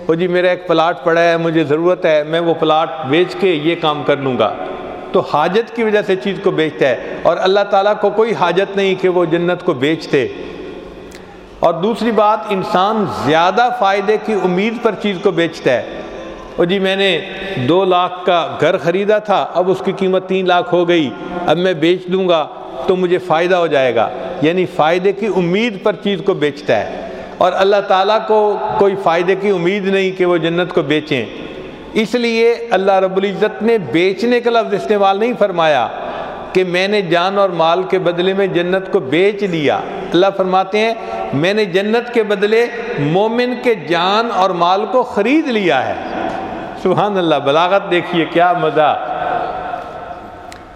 وہ جی میرا ایک پلاٹ پڑا ہے، مجھے ضرورت ہے، میں وہ پلاٹ بیچ کے یہ کام کر لوں گا۔ تو حاجت کی وجہ سے چیز کو بیچتا ہے۔ اور اللہ تعالیٰ کو کوئی حاجت نہیں کہ وہ جنت کو بیچتے۔ اور دوسری بات، انسان زیادہ فائدے کی امید پر چیز کو بیچتا ہے۔ وہ جی میں نے دو لاکھ کا گھر خریدا تھا، اب اس کی قیمت تین لاکھ ہو گئی۔ اب میں بیچ دوں گا تو مجھے فائدہ ہو جائے گا۔ یعنی فائدے کی امید پر چیز کو بیچتا ہے۔ اور اللہ تعالیٰ کو کوئی فائدے کی امید نہیں کہ وہ جنت کو بیچیں۔ اس لیے اللہ رب العزت نے بیچنے کا لفظ استعمال نہیں فرمایا کہ میں نے جان اور مال کے بدلے میں جنت کو بیچ دیا اللہ فرماتے ہیں، میں نے جنت کے بدلے مومن کے جان اور مال کو خرید لیا ہے۔ سبحان اللہ، بلاغت دیکھیے کیا مزہ۔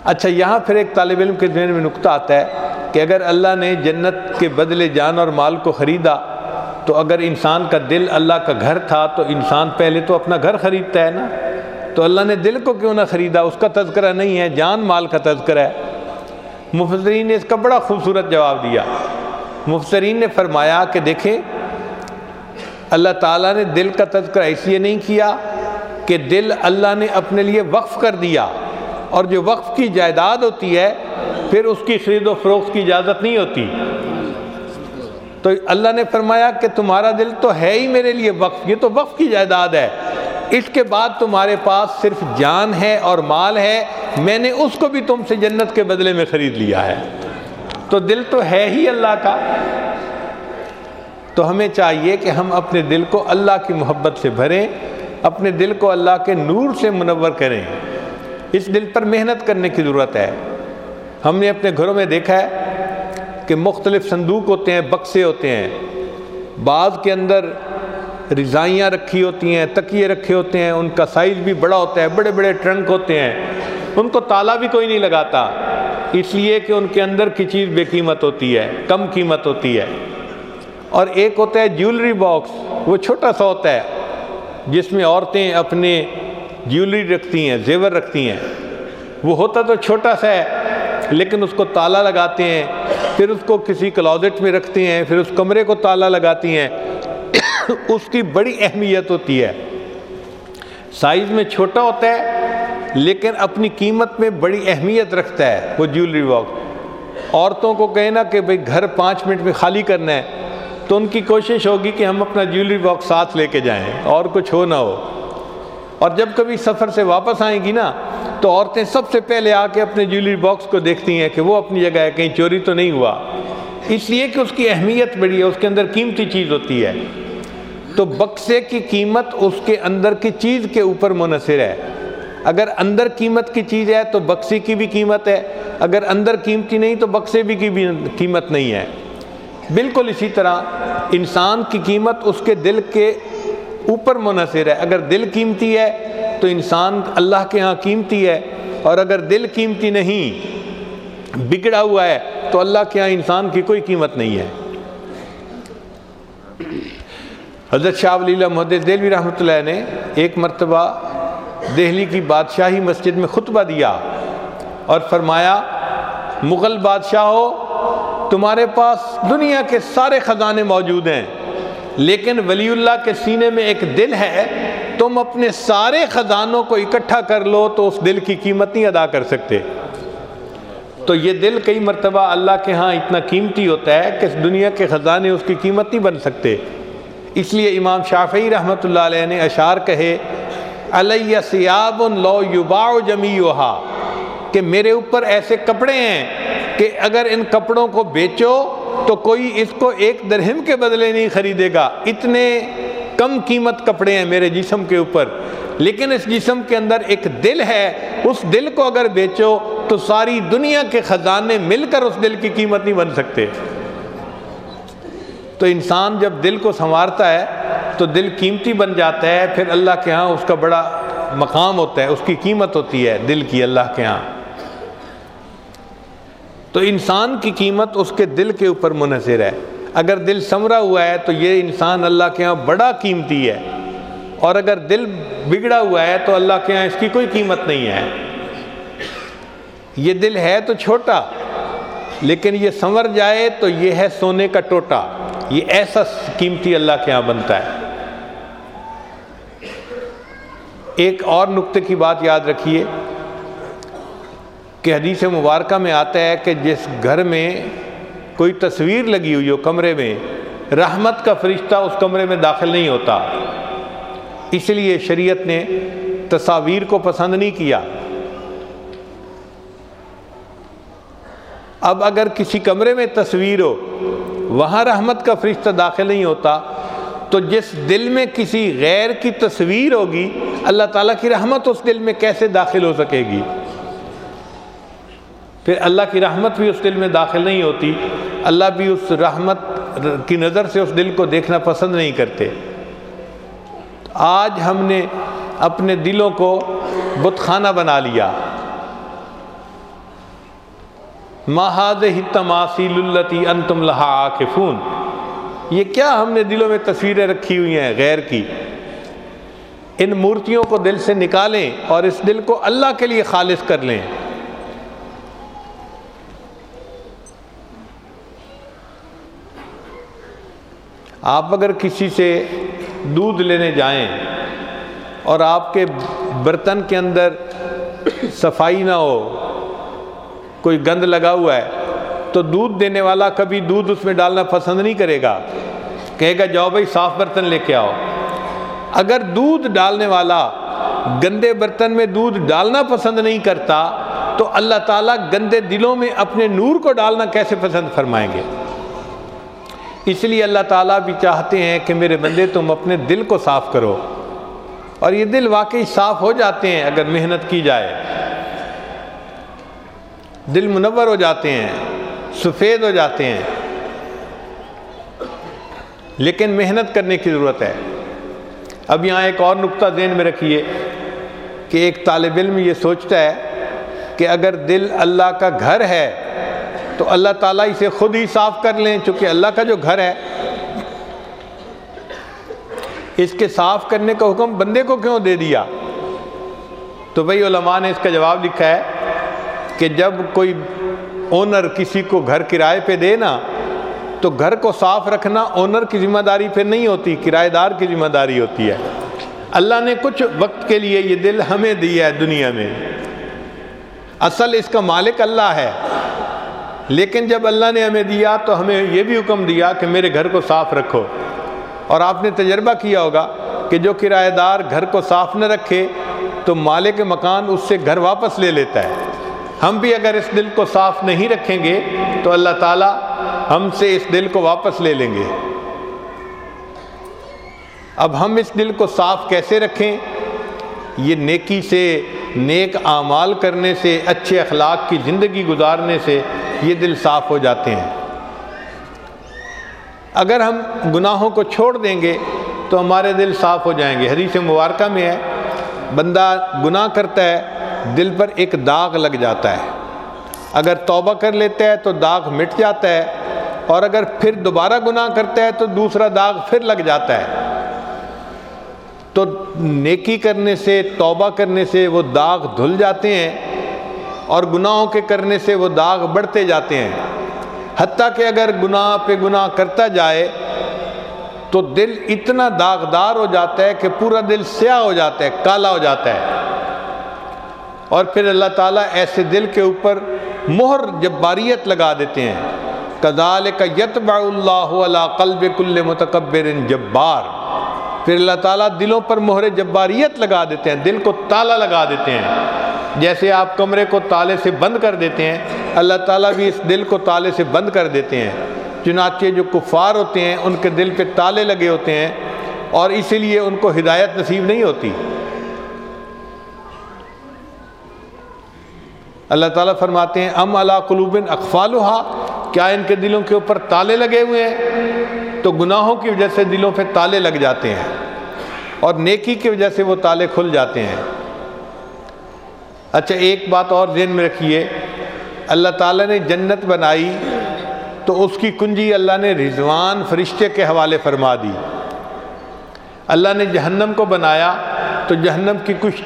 اچھا یہاں پھر ایک طالب علم کے ذہن میں نقطہ آتا ہے کہ اگر اللہ نے جنت کے بدلے جان اور مال کو خریدا تو اگر انسان کا دل اللہ کا گھر تھا تو انسان پہلے تو اپنا گھر خریدتا ہے نا۔ تو اللہ نے دل کو کیوں نہ خریدا؟ اس کا تذکرہ نہیں ہے، جان مال کا تذکرہ ہے۔ مفسرین نے اس کا بڑا خوبصورت جواب دیا۔ مفسرین نے فرمایا کہ دیکھیں، اللہ تعالیٰ نے دل کا تذکرہ اس لیے نہیں کیا کہ دل اللہ نے اپنے لیے وقف کر دیا۔ اور جو وقف کی جائیداد ہوتی ہے، پھر اس کی خرید و فروخت کی اجازت نہیں ہوتی۔ تو اللہ نے فرمایا کہ تمہارا دل تو ہے ہی میرے لیے وقف، یہ تو وقف کی جائیداد ہے۔ اس کے بعد تمہارے پاس صرف جان ہے اور مال ہے، میں نے اس کو بھی تم سے جنت کے بدلے میں خرید لیا ہے۔ تو دل تو ہے ہی اللہ کا۔ تو ہمیں چاہیے کہ ہم اپنے دل کو اللہ کی محبت سے بھریں، اپنے دل کو اللہ کے نور سے منور کریں۔ اس دل پر محنت کرنے کی ضرورت ہے۔ ہم نے اپنے گھروں میں دیکھا ہے کہ مختلف صندوق ہوتے ہیں، بکسے ہوتے ہیں۔ بعض کے اندر رضائیاں رکھی ہوتی ہیں، تکیے رکھے ہوتے ہیں، ان کا سائز بھی بڑا ہوتا ہے، بڑے بڑے ٹرنک ہوتے ہیں۔ ان کو تالا بھی کوئی نہیں لگاتا، اس لیے کہ ان کے اندر کی چیز بے قیمت ہوتی ہے، کم قیمت ہوتی ہے۔ اور ایک ہوتا ہے جیولری باکس، وہ چھوٹا سا ہوتا ہے، جس میں عورتیں اپنے جیولری رکھتی ہیں، زیور رکھتی ہیں۔ وہ ہوتا تو چھوٹا سا ہے لیکن اس کو تالا لگاتے ہیں، پھر اس کو کسی کلازٹ میں رکھتے ہیں، پھر اس کمرے کو تالا لگاتی ہیں۔ <coughs> اس کی بڑی اہمیت ہوتی ہے۔ سائز میں چھوٹا ہوتا ہے، لیکن اپنی قیمت میں بڑی اہمیت رکھتا ہے وہ جیولری باکس عورتوں کو کہنا کہ بھئی گھر پانچ منٹ میں خالی کرنا ہے، تو ان کی کوشش ہوگی کہ ہم اپنا جیولری باکس ساتھ لے کے جائیں، اور کچھ ہو نہ ہو۔ اور جب کبھی سفر سے واپس آئیں گی نا، تو عورتیں سب سے پہلے آ کے اپنے جیولری باکس کو دیکھتی ہیں کہ وہ اپنی جگہ ہے، کہیں چوری تو نہیں ہوا۔ اس لیے کہ اس کی اہمیت بڑی ہے، اس کے اندر قیمتی چیز ہوتی ہے۔ تو بکسے کی قیمت اس کے اندر کی چیز کے اوپر منحصر ہے۔ اگر اندر قیمت کی چیز ہے تو بکسے کی بھی قیمت ہے، اگر اندر قیمتی نہیں تو بکسے بھی کی بھی قیمت نہیں ہے۔ بالکل اسی طرح انسان کی قیمت اس کے دل کے اوپر منحصر ہے۔ اگر دل قیمتی ہے تو انسان اللہ کے ہاں قیمتی ہے۔ اور اگر دل قیمتی نہیں، بگڑا ہوا ہے، تو اللہ کے ہاں انسان کی کوئی قیمت نہیں ہے۔ حضرت شاہ ولی اللہ محدث دہلوی رحمۃ اللہ نے ایک مرتبہ دہلی کی بادشاہی مسجد میں خطبہ دیا اور فرمایا، مغل بادشاہ ہو، تمہارے پاس دنیا کے سارے خزانے موجود ہیں۔ لیکن ولی اللہ کے سینے میں ایک دل ہے، تم اپنے سارے خزانوں کو اکٹھا کر لو تو اس دل کی قیمت نہیں ادا کر سکتے۔ تو یہ دل کئی مرتبہ اللہ کے ہاں اتنا قیمتی ہوتا ہے کہ دنیا کے خزانے اس کی قیمت نہیں بن سکتے۔ اس لیے امام شافعی رحمۃ اللہ علیہ نے اشعار کہے، علیہ سیاب لو یوبا جمی کہ میرے اوپر ایسے کپڑے ہیں کہ اگر ان کپڑوں کو بیچو تو کوئی اس کو ایک درہم کے بدلے نہیں خریدے گا۔ اتنے کم قیمت کپڑے ہیں میرے جسم کے اوپر۔ لیکن اس جسم کے اندر ایک دل ہے۔ اس دل کو اگر بیچو تو ساری دنیا کے خزانے مل کر اس دل کی قیمت نہیں بن سکتے۔ تو انسان جب دل کو سنوارتا ہے تو دل قیمتی بن جاتا ہے۔ پھر اللہ کے ہاں اس کا بڑا مقام ہوتا ہے، اس کی قیمت ہوتی ہے دل کی اللہ کے ہاں۔ تو انسان کی قیمت اس کے دل کے اوپر منحصر ہے۔ اگر دل سمرا ہوا ہے تو یہ انسان اللہ کے ہاں بڑا قیمتی ہے۔ اور اگر دل بگڑا ہوا ہے تو اللہ کے ہاں اس کی کوئی قیمت نہیں ہے۔ یہ دل ہے تو چھوٹا، لیکن یہ سنور جائے تو یہ ہے سونے کا ٹوٹا۔ یہ ایسا قیمتی اللہ کے یہاں بنتا ہے۔ ایک اور نقطے کی بات یاد رکھیے۔ کہ حدیث مبارکہ میں آتا ہے کہ جس گھر میں کوئی تصویر لگی ہوئی ہو کمرے میں، رحمت کا فرشتہ اس کمرے میں داخل نہیں ہوتا۔ اس لیے شریعت نے تصاویر کو پسند نہیں کیا۔ اب اگر کسی کمرے میں تصویر ہو، وہاں رحمت کا فرشتہ داخل نہیں ہوتا، تو جس دل میں کسی غیر کی تصویر ہوگی، اللہ تعالیٰ کی رحمت اس دل میں کیسے داخل ہو سکے گی؟ پھر اللہ کی رحمت بھی اس دل میں داخل نہیں ہوتی۔ اللہ بھی اس رحمت کی نظر سے اس دل کو دیکھنا پسند نہیں کرتے۔ آج ہم نے اپنے دلوں کو بت خانہ بنا لیا۔ مہاد ہی تماثیل التی ان تم لہا آکفون یہ کیا ہم نے دلوں میں تصویریں رکھی ہوئی ہیں غیر کی؟ ان مورتیوں کو دل سے نکالیں اور اس دل کو اللہ کے لیے خالص کر لیں۔ آپ اگر کسی سے دودھ لینے جائیں اور آپ کے برتن کے اندر صفائی نہ ہو، کوئی گند لگا ہوا ہے، تو دودھ دینے والا کبھی دودھ اس میں ڈالنا پسند نہیں کرے گا۔ کہے گا، جاؤ بھائی صاف برتن لے کے آؤ۔ اگر دودھ ڈالنے والا گندے برتن میں دودھ ڈالنا پسند نہیں کرتا، تو اللہ تعالیٰ گندے دلوں میں اپنے نور کو ڈالنا کیسے پسند فرمائیں گے؟ اس لیے اللہ تعالیٰ بھی چاہتے ہیں کہ میرے بندے تم اپنے دل کو صاف کرو اور یہ دل واقعی صاف ہو جاتے ہیں اگر محنت کی جائے۔ دل منور ہو جاتے ہیں، سفید ہو جاتے ہیں۔ لیکن محنت کرنے کی ضرورت ہے۔ اب یہاں ایک اور نقطہ ذہن میں رکھیے کہ ایک طالب علم یہ سوچتا ہے کہ اگر دل اللہ کا گھر ہے تو اللہ تعالیٰ اسے خود ہی صاف کر لیں، چونکہ اللہ کا جو گھر ہے، اس کے صاف کرنے کا حکم بندے کو کیوں دے دیا؟ تو بھائی علماء نے اس کا جواب لکھا ہے کہ جب کوئی اونر کسی کو گھر کرائے پہ دے نا، تو گھر کو صاف رکھنا اونر کی ذمہ داری پہ نہیں ہوتی کرایہ دار کی ذمہ داری ہوتی ہے۔ اللہ نے کچھ وقت کے لیے یہ دل ہمیں دیا ہے دنیا میں۔ اصل اس کا مالک اللہ ہے۔ لیکن جب اللہ نے ہمیں دیا تو ہمیں یہ بھی حکم دیا کہ میرے گھر کو صاف رکھو۔ اور آپ نے تجربہ کیا ہوگا کہ جو کرایہ دار گھر کو صاف نہ رکھے تو مالک مکان اس سے گھر واپس لے لیتا ہے۔ ہم بھی اگر اس دل کو صاف نہیں رکھیں گے تو اللہ تعالیٰ ہم سے اس دل کو واپس لے لیں گے۔ اب ہم اس دل کو صاف کیسے رکھیں؟ یہ نیکی سے، نیک اعمال کرنے سے، اچھے اخلاق کی زندگی گزارنے سے یہ دل صاف ہو جاتے ہیں۔ اگر ہم گناہوں کو چھوڑ دیں گے تو ہمارے دل صاف ہو جائیں گے۔ حدیث مبارکہ میں ہے، بندہ گناہ کرتا ہے، دل پر ایک داغ لگ جاتا ہے۔ اگر توبہ کر لیتا ہے تو داغ مٹ جاتا ہے، اور اگر پھر دوبارہ گناہ کرتا ہے تو دوسرا داغ پھر لگ جاتا ہے۔ تو نیکی کرنے سے، توبہ کرنے سے وہ داغ دھل جاتے ہیں اور گناہوں کے کرنے سے وہ داغ بڑھتے جاتے ہیں۔ حتیٰ کہ اگر گناہ پہ گناہ کرتا جائے تو دل اتنا داغدار ہو جاتا ہے کہ پورا دل سیاہ ہو جاتا ہے، کالا ہو جاتا ہے۔ اور پھر اللہ تعالیٰ ایسے دل کے اوپر مہر، جباریت لگا دیتے ہیں۔ کدال کا یتبع اللہ علیہ قلب کل متکبر جبار۔ پھر اللہ تعالیٰ دلوں پر مہر جباریت لگا دیتے ہیں، دل کو تالا لگا دیتے ہیں۔ جیسے آپ کمرے کو تالے سے بند کر دیتے ہیں، اللہ تعالیٰ بھی اس دل کو تالے سے بند کر دیتے ہیں۔ چنانچہ جو کفار ہوتے ہیں، ان کے دل پہ تالے لگے ہوتے ہیں اور اسی لیے ان کو ہدایت نصیب نہیں ہوتی۔ اللہ تعالیٰ فرماتے ہیں، ام اللہ قلوب اقفالحا کیا ان کے دلوں کے اوپر تالے لگے ہوئے ہیں؟ تو گناہوں کی وجہ سے دلوں پہ تالے لگ جاتے ہیں اور نیکی کی وجہ سے وہ تالے کھل جاتے ہیں۔ اچھا ایک بات اور ذہن میں رکھیے۔ اللہ تعالیٰ نے جنت بنائی تو اس کی کنجی اللہ نے رضوان فرشتے کے حوالے فرما دی۔ اللہ نے جہنم کو بنایا تو جہنم کی کچھ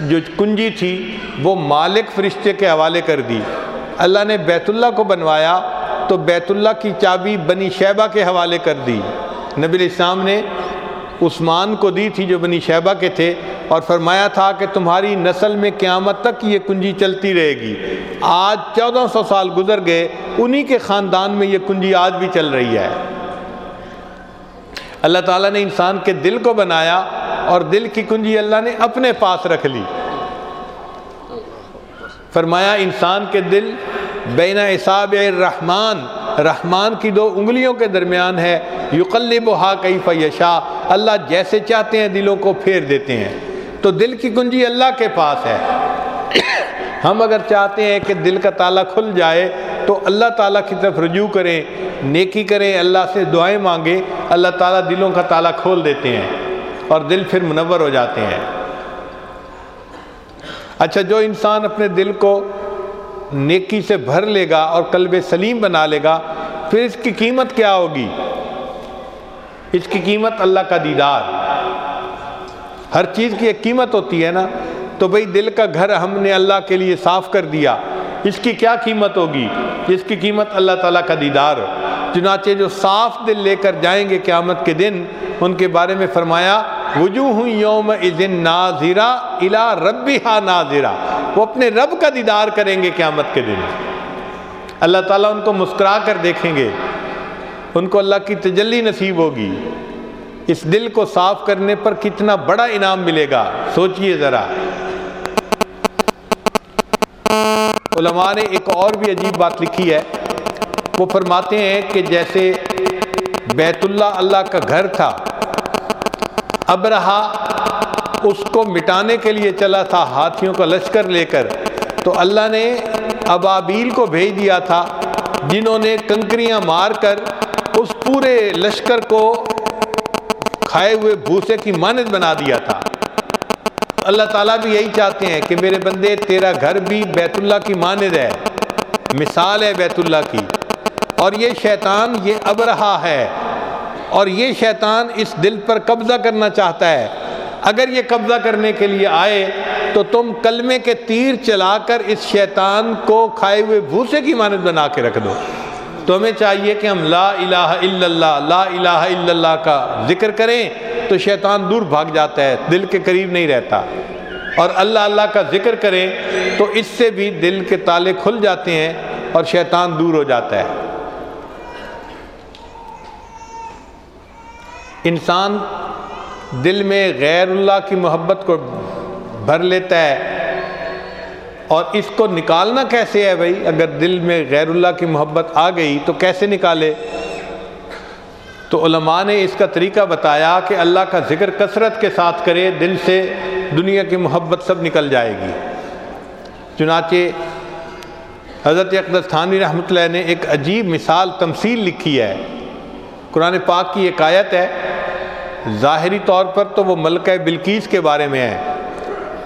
جو کنجی تھی وہ مالک فرشتے کے حوالے کر دی۔ اللہ نے بیت اللہ کو بنوایا تو بیت اللہ کی چابی بنی شیبہ کے حوالے کر دی۔ نبی الاسلام نے عثمان کو دی تھی جو بنی شیبہ کے تھے اور فرمایا تھا کہ تمہاری نسل میں قیامت تک یہ کنجی چلتی رہے گی۔ آج چودہ سو سال گزر گئے، انہی کے خاندان میں یہ کنجی آج بھی چل رہی ہے۔ اللہ تعالیٰ نے انسان کے دل کو بنایا اور دل کی کنجی اللہ نے اپنے پاس رکھ لی۔ فرمایا انسان کے دل بین اصاب الرحمن، رحمان کی دو انگلیوں کے درمیان ہے یقلب ہا کئی فیشا اللہ جیسے چاہتے ہیں دلوں کو پھیر دیتے ہیں۔ تو دل کی کنجی اللہ کے پاس ہے۔ ہم اگر چاہتے ہیں کہ دل کا تالا کھل جائے، تو اللہ تعالیٰ کی طرف رجوع کریں، نیکی کریں، اللہ سے دعائیں مانگیں، اللہ تعالیٰ دلوں کا تالا کھول دیتے ہیں اور دل پھر منور ہو جاتے ہیں۔ اچھا جو انسان اپنے دل کو نیکی سے بھر لے گا اور قلب سلیم بنا لے گا، پھر اس کی قیمت کیا ہوگی؟ اس کی قیمت اللہ کا دیدار۔ ہر چیز کی ایک قیمت ہوتی ہے نا، تو بھئی دل کا گھر ہم نے اللہ کے لیے صاف کر دیا، اس کی کیا قیمت ہوگی؟ اس کی قیمت اللہ تعالیٰ کا دیدار۔ چنانچہ جو صاف دل لے کر جائیں گے قیامت کے دن، ان کے بارے میں فرمایا وجوہ یوم اذن ناظرہ الى ربها ناظرہ۔ وہ اپنے رب کا دیدار کریں گے قیامت کے دن۔ اللہ تعالیٰ ان کو مسکرا کر دیکھیں گے۔ ان کو اللہ کی تجلی نصیب ہوگی۔ اس دل کو صاف کرنے پر کتنا بڑا انعام ملے گا۔ سوچئے ذرا۔ علماء نے ایک اور بھی عجیب بات لکھی ہے۔ وہ فرماتے ہیں کہ جیسے بیت اللہ اللہ کا گھر تھا اب رہا، اس کو مٹانے کے لیے چلا تھا ہاتھیوں کا لشکر لے کر۔ تو اللہ نے ابابیل کو بھیج دیا تھا، جنہوں نے کنکریاں مار کر اس پورے لشکر کو کھائے ہوئے بھوسے کی مانند بنا دیا تھا۔ اللہ تعالیٰ بھی یہی چاہتے ہیں کہ میرے بندے، تیرا گھر بھی بیت اللہ کی مانند ہے۔ مثال ہے بیت اللہ کی۔ اور یہ شیطان، یہ اب رہا ہے۔ اور یہ شیطان اس دل پر قبضہ کرنا چاہتا ہے۔ اگر یہ قبضہ کرنے کے لیے آئے تو تم کلمے کے تیر چلا کر اس شیطان کو کھائے ہوئے بھوسے کی مانت بنا کے رکھ دو۔ تو ہمیں چاہیے کہ ہم لا الہ الا اللہ، لا الہ الا اللہ کا ذکر کریں تو شیطان دور بھاگ جاتا ہے، دل کے قریب نہیں رہتا۔ اور اللہ اللہ کا ذکر کریں تو اس سے بھی دل کے تالے کھل جاتے ہیں اور شیطان دور ہو جاتا ہے۔ انسان دل میں غیر اللہ کی محبت کو بھر لیتا ہے اور اس کو نکالنا کیسے ہے بھائی؟ اگر دل میں غیر اللہ کی محبت آ گئی تو کیسے نکالے؟ تو علماء نے اس کا طریقہ بتایا کہ اللہ کا ذکر کثرت کے ساتھ کرے، دل سے دنیا کی محبت سب نکل جائے گی۔ چنانچہ حضرت اقدس تھانوی رحمۃ اللہ نے ایک عجیب مثال تمثیل لکھی ہے۔ قرآن پاک کی ایک آیت ہے ظاہری طور پر تو وہ ملکہ بلکیس کے بارے میں ہے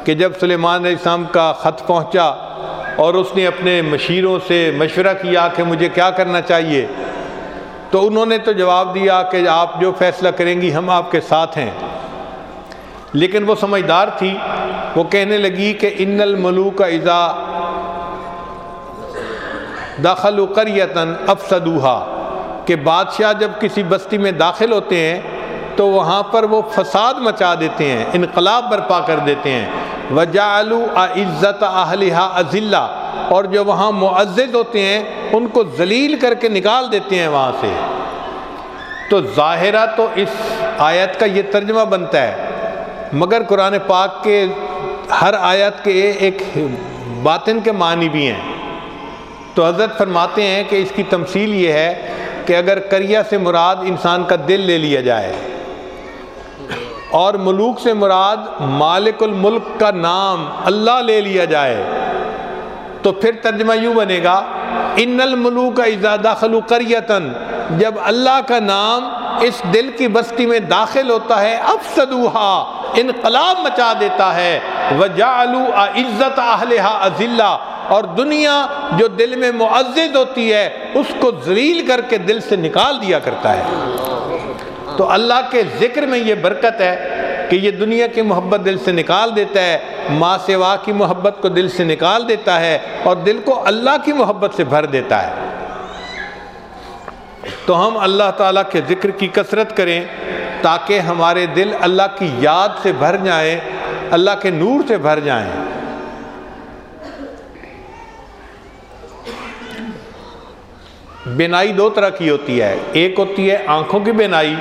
کہ جب سلیمان علیہ السلام کا خط پہنچا اور اس نے اپنے مشیروں سے مشورہ کیا کہ مجھے کیا کرنا چاہیے، تو انہوں نے تو جواب دیا کہ آپ جو فیصلہ کریں گی ہم آپ کے ساتھ ہیں۔ لیکن وہ سمجھدار تھی، وہ کہنے لگی کہ ان الملو کا اضا داخل و کریتن افسدوہا کہ بادشاہ جب کسی بستی میں داخل ہوتے ہیں تو وہاں پر وہ فساد مچا دیتے ہیں، انقلاب برپا کر دیتے ہیں۔ وجالو عزت اہلہ ازلہ اور جو وہاں معزز ہوتے ہیں، ان کو ذلیل کر کے نکال دیتے ہیں وہاں سے۔ تو ظاہرہ تو اس آیت کا یہ ترجمہ بنتا ہے۔ مگر قرآن پاک کے ہر آیت کے ایک باطن کے معنی بھی ہیں۔ تو حضرت فرماتے ہیں کہ اس کی تمثیل یہ ہے کہ اگر کریا سے مراد انسان کا دل لے لیا جائے۔ اور ملوک سے مراد مالک الملک کا نام اللہ لے لیا جائے، تو پھر ترجمہ یوں بنے گا، ان الملوک کا داخل کریتن جب اللہ کا نام اس دل کی بستی میں داخل ہوتا ہے، افسدوہا، انقلاب مچا دیتا ہے، وجعلوا عزت اہلہا ازلہ اور دنیا جو دل میں معزز ہوتی ہے، اس کو ذلیل کر کے دل سے نکال دیا کرتا ہے۔ تو اللہ کے ذکر میں یہ برکت ہے کہ یہ دنیا کی محبت دل سے نکال دیتا ہے، ماں سوا کی محبت کو دل سے نکال دیتا ہے اور دل کو اللہ کی محبت سے بھر دیتا ہے۔ تو ہم اللہ تعالیٰ کے ذکر کی کثرت کریں تاکہ ہمارے دل اللہ کی یاد سے بھر جائیں، اللہ کے نور سے بھر جائیں۔ بینائی دو طرح کی ہوتی ہے۔ ایک ہوتی ہے آنکھوں کی بینائی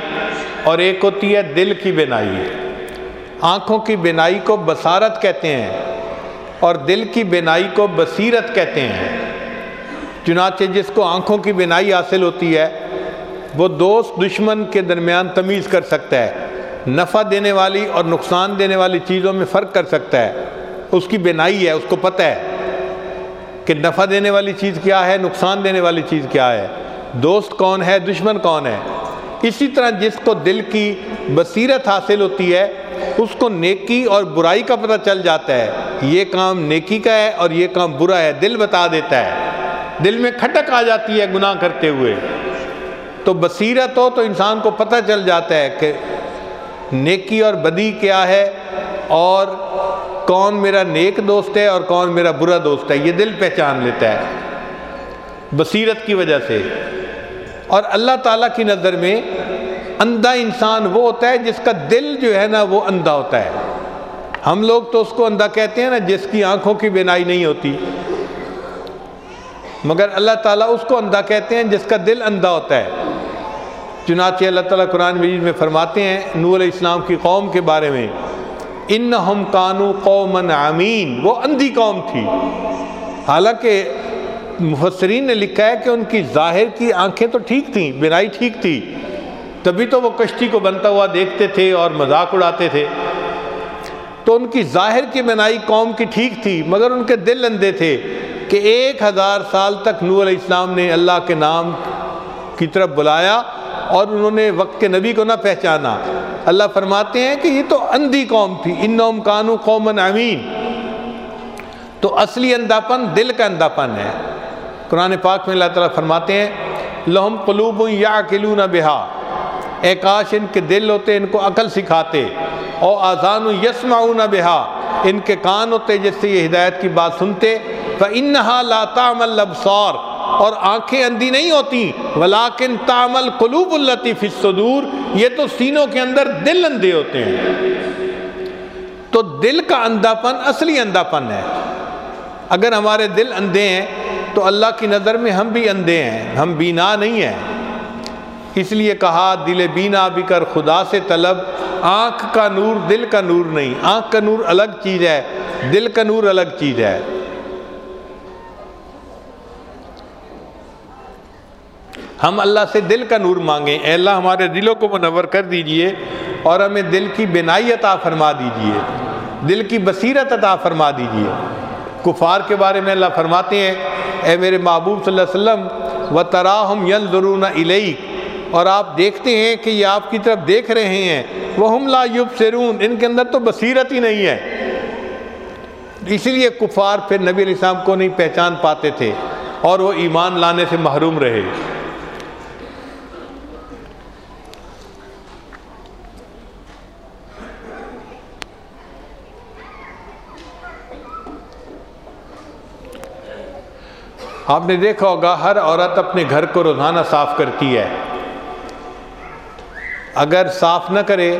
اور ایک ہوتی ہے دل کی بینائی۔ آنکھوں کی بینائی کو بصارت کہتے ہیں اور دل کی بینائی کو بصیرت کہتے ہیں۔ چنانچہ جس کو آنکھوں کی بینائی حاصل ہوتی ہے، وہ دوست دشمن کے درمیان تمیز کر سکتا ہے، نفع دینے والی اور نقصان دینے والی چیزوں میں فرق کر سکتا ہے۔ اس کی بینائی ہے، اس کو پتہ ہے کہ نفع دینے والی چیز کیا ہے، نقصان دینے والی چیز کیا ہے۔ دوست کون ہے، دشمن کون ہے؟ اسی طرح جس کو دل کی بصیرت حاصل ہوتی ہے، اس کو نیکی اور برائی کا پتہ چل جاتا ہے۔ یہ کام نیکی کا ہے اور یہ کام برا ہے، دل بتا دیتا ہے۔ دل میں کھٹک آ جاتی ہے گناہ کرتے ہوئے۔ تو بصیرت ہو تو انسان کو پتہ چل جاتا ہے کہ نیکی اور بدی کیا ہے اور کون میرا نیک دوست ہے اور کون میرا برا دوست ہے۔ یہ دل پہچان لیتا ہے۔ بصیرت کی وجہ سے۔ اور اللہ تعالیٰ کی نظر میں اندھا انسان وہ ہوتا ہے جس کا دل جو ہے نا وہ اندھا ہوتا ہے۔ ہم لوگ تو اس کو اندھا کہتے ہیں نا، جس کی آنکھوں کی بینائی نہیں ہوتی۔ مگر اللہ تعالیٰ اس کو اندھا کہتے ہیں جس کا دل اندھا ہوتا ہے۔ چنانچہ اللہ تعالیٰ قرآن مجید میں فرماتے ہیں نور علیہ السلام کی قوم کے بارے میں ان ہم کانو قومن امین وہ اندھی قوم تھی۔ حالانکہ مفسرین نے لکھا ہے کہ ان کی ظاہر کی آنکھیں تو ٹھیک تھیں بینائی ٹھیک تھی، تبھی تو وہ کشتی کو بنتا ہوا دیکھتے تھے اور مذاق اڑاتے تھے۔ تو ان کی ظاہر کی بنائی قوم کی ٹھیک تھی، مگر ان کے دل اندھے تھے کہ ایک ہزار سال تک نور علیہ السلام نے اللہ کے نام کی طرف بلایا اور انہوں نے وقت کے نبی کو نہ پہچانا۔ اللہ فرماتے ہیں کہ یہ تو اندھی قوم تھی ان کانو قومن امین۔ تو اصلی اندھا پن دل کا اندھا پن ہے۔ قرآن پاک میں اللہ تعالیٰ فرماتے ہیں، لہم قلوب یا کلون بہا، اے کاش ان کے دل ہوتے، ان کو عقل سکھاتے اور آزان یسمعون بہا، ان کے کان ہوتے جس سے یہ ہدایت کی بات سنتے، فَإِنَّهَا لَا تَعْمَلْ لَبْصَارِ اور آنکھیں اندھی نہیں ہوتی ولیکن تعمل قلوب اللتی فی الصدور، یہ تو سینوں کے اندر دل اندھے ہوتے ہیں۔ تو دل کا اندھا پن اصلی اندھا پن ہے۔ اگر ہمارے دل اندھے ہیں تو اللہ کی نظر میں ہم بھی اندھے ہیں، ہم بینا نہیں ہیں۔ اس لیے کہا، دل بینا بھی کر، خدا سے طلب۔ آنکھ کا نور، دل کا نور نہیں۔ آنکھ کا نور الگ چیز ہے، دل کا نور الگ چیز ہے۔ ہم اللہ سے دل کا نور مانگیں۔ اے اللہ، ہمارے دلوں کو منور کر دیجیے اور ہمیں دل کی بینائی عطا فرما دیجیے۔ دل کی بصیرت عطا فرما دیجیے۔ کفار کے بارے میں اللہ فرماتے ہیں، اے میرے محبوب صلی اللہ علیہ وسلم و تراہم ین ضرون اور آپ دیکھتے ہیں کہ یہ آپ کی طرف دیکھ رہے ہیں۔ وہ ہم لا یوب سرون ان کے اندر تو بصیرت ہی نہیں ہے۔ اسی لیے کفار پھر نبی علیہ السلام کو نہیں پہچان پاتے تھے اور وہ ایمان لانے سے محروم رہے۔ آپ نے دیکھا ہوگا ہر عورت اپنے گھر کو روزانہ صاف کرتی ہے۔ اگر صاف نہ کرے،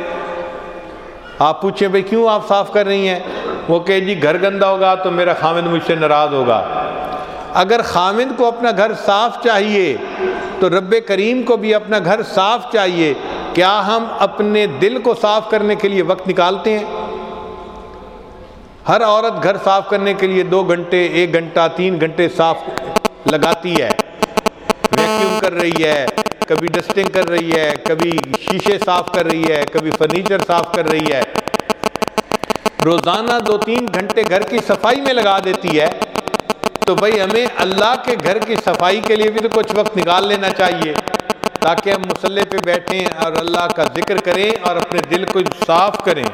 آپ پوچھیں بھائی کیوں آپ صاف کر رہی ہیں؟ وہ کہ جی گھر گندا ہوگا تو میرا خامد مجھ سے ناراض ہوگا۔ اگر خامد کو اپنا گھر صاف چاہیے، تو رب کریم کو بھی اپنا گھر صاف چاہیے۔ کیا ہم اپنے دل کو صاف کرنے کے لیے وقت نکالتے ہیں؟ ہر عورت گھر صاف کرنے کے لیے دو گھنٹے، ایک گھنٹہ، تین گھنٹے صاف لگاتی ہے۔ ویکیوم کر رہی ہے، کبھی ڈسٹنگ کر رہی ہے، کبھی شیشے صاف کر رہی ہے، کبھی فرنیچر صاف کر رہی ہے۔ روزانہ دو تین گھنٹے گھر کی صفائی میں لگا دیتی ہے۔ تو بھائی، ہمیں اللہ کے گھر کی صفائی کے لیے بھی تو کچھ وقت نکال لینا چاہیے۔ تاکہ ہم مسلح پہ بیٹھیں اور اللہ کا ذکر کریں اور اپنے دل کو صاف کریں۔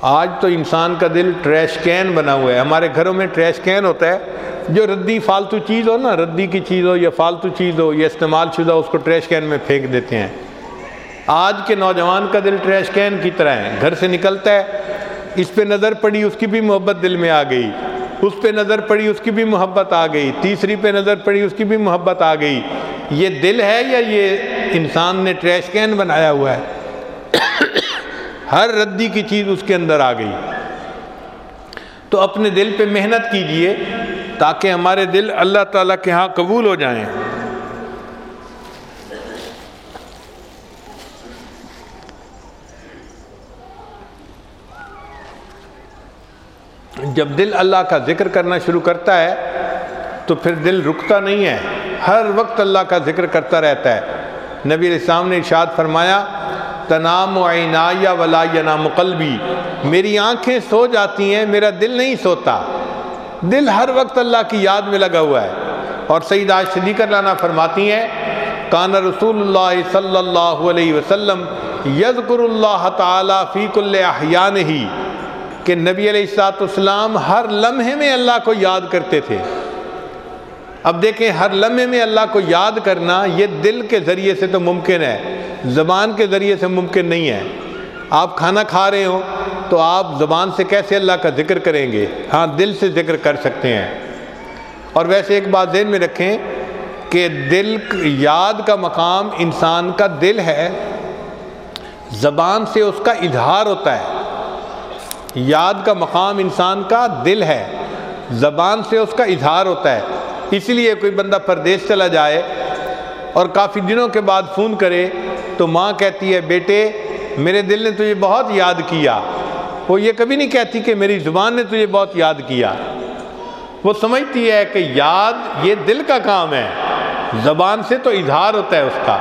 آج تو انسان کا دل ٹریش کین بنا ہوا ہے۔ ہمارے گھروں میں ٹریش کین ہوتا ہے۔ جو ردی فالتو چیز ہو نا، ردی کی چیز ہو یا فالتو چیز ہو یا استعمال شدہ اس کو ٹریش کین میں پھینک دیتے ہیں۔ آج کے نوجوان کا دل ٹریش کین کی طرح ہے۔ گھر سے نکلتا ہے، اس پہ نظر پڑی، اس کی بھی محبت دل میں آ گئی۔ اس پہ نظر پڑی، اس کی بھی محبت آ گئی۔ تیسری پہ نظر پڑی، اس کی بھی محبت آ گئی۔ یہ دل ہے یا یہ انسان نے ٹریش کین بنایا ہوا ہے؟ ہر ردی کی چیز اس کے اندر آ گئی۔ تو اپنے دل پہ محنت کیجیے تاکہ ہمارے دل اللہ تعالیٰ کے ہاں قبول ہو جائیں۔ جب دل اللہ کا ذکر کرنا شروع کرتا ہے تو پھر دل رکتا نہیں ہے۔ ہر وقت اللہ کا ذکر کرتا رہتا ہے۔ نبی علیہ السلام نے ارشاد فرمایا تنام و عینایہ ولا ینام قلبی۔ میری آنکھیں سو جاتی ہیں، میرا دل نہیں سوتا۔ دل ہر وقت اللہ کی یاد میں لگا ہوا ہے۔ اور سعید آج صدیقہ لانا فرماتی ہیں، کان رسول اللہ صلی اللہ علیہ وسلم یذکر اللہ تعالیٰ فی کل احیان ہی کہ نبی علیہ السلاۃ والسلام ہر لمحے میں اللہ کو یاد کرتے تھے۔ اب دیکھیں، ہر لمحے میں اللہ کو یاد کرنا یہ دل کے ذریعے سے تو ممکن ہے، زبان کے ذریعے سے ممکن نہیں ہے۔ آپ کھانا کھا رہے ہوں تو آپ زبان سے کیسے اللہ کا ذکر کریں گے؟ ہاں دل سے ذکر کر سکتے ہیں۔ اور ویسے ایک بات ذہن میں رکھیں کہ دل یاد کا مقام انسان کا دل ہے۔ زبان سے اس کا اظہار ہوتا ہے۔ یاد کا مقام انسان کا دل ہے۔ زبان سے اس کا اظہار ہوتا ہے۔ اس لیے کوئی بندہ پردیش چلا جائے اور کافی دنوں کے بعد فون کرے تو ماں کہتی ہے، بیٹے، میرے دل نے تجھے بہت یاد کیا۔ وہ یہ کبھی نہیں کہتی کہ میری زبان نے تجھے بہت یاد کیا۔ وہ سمجھتی ہے کہ یاد یہ دل کا کام ہے۔ زبان سے تو اظہار ہوتا ہے اس کا۔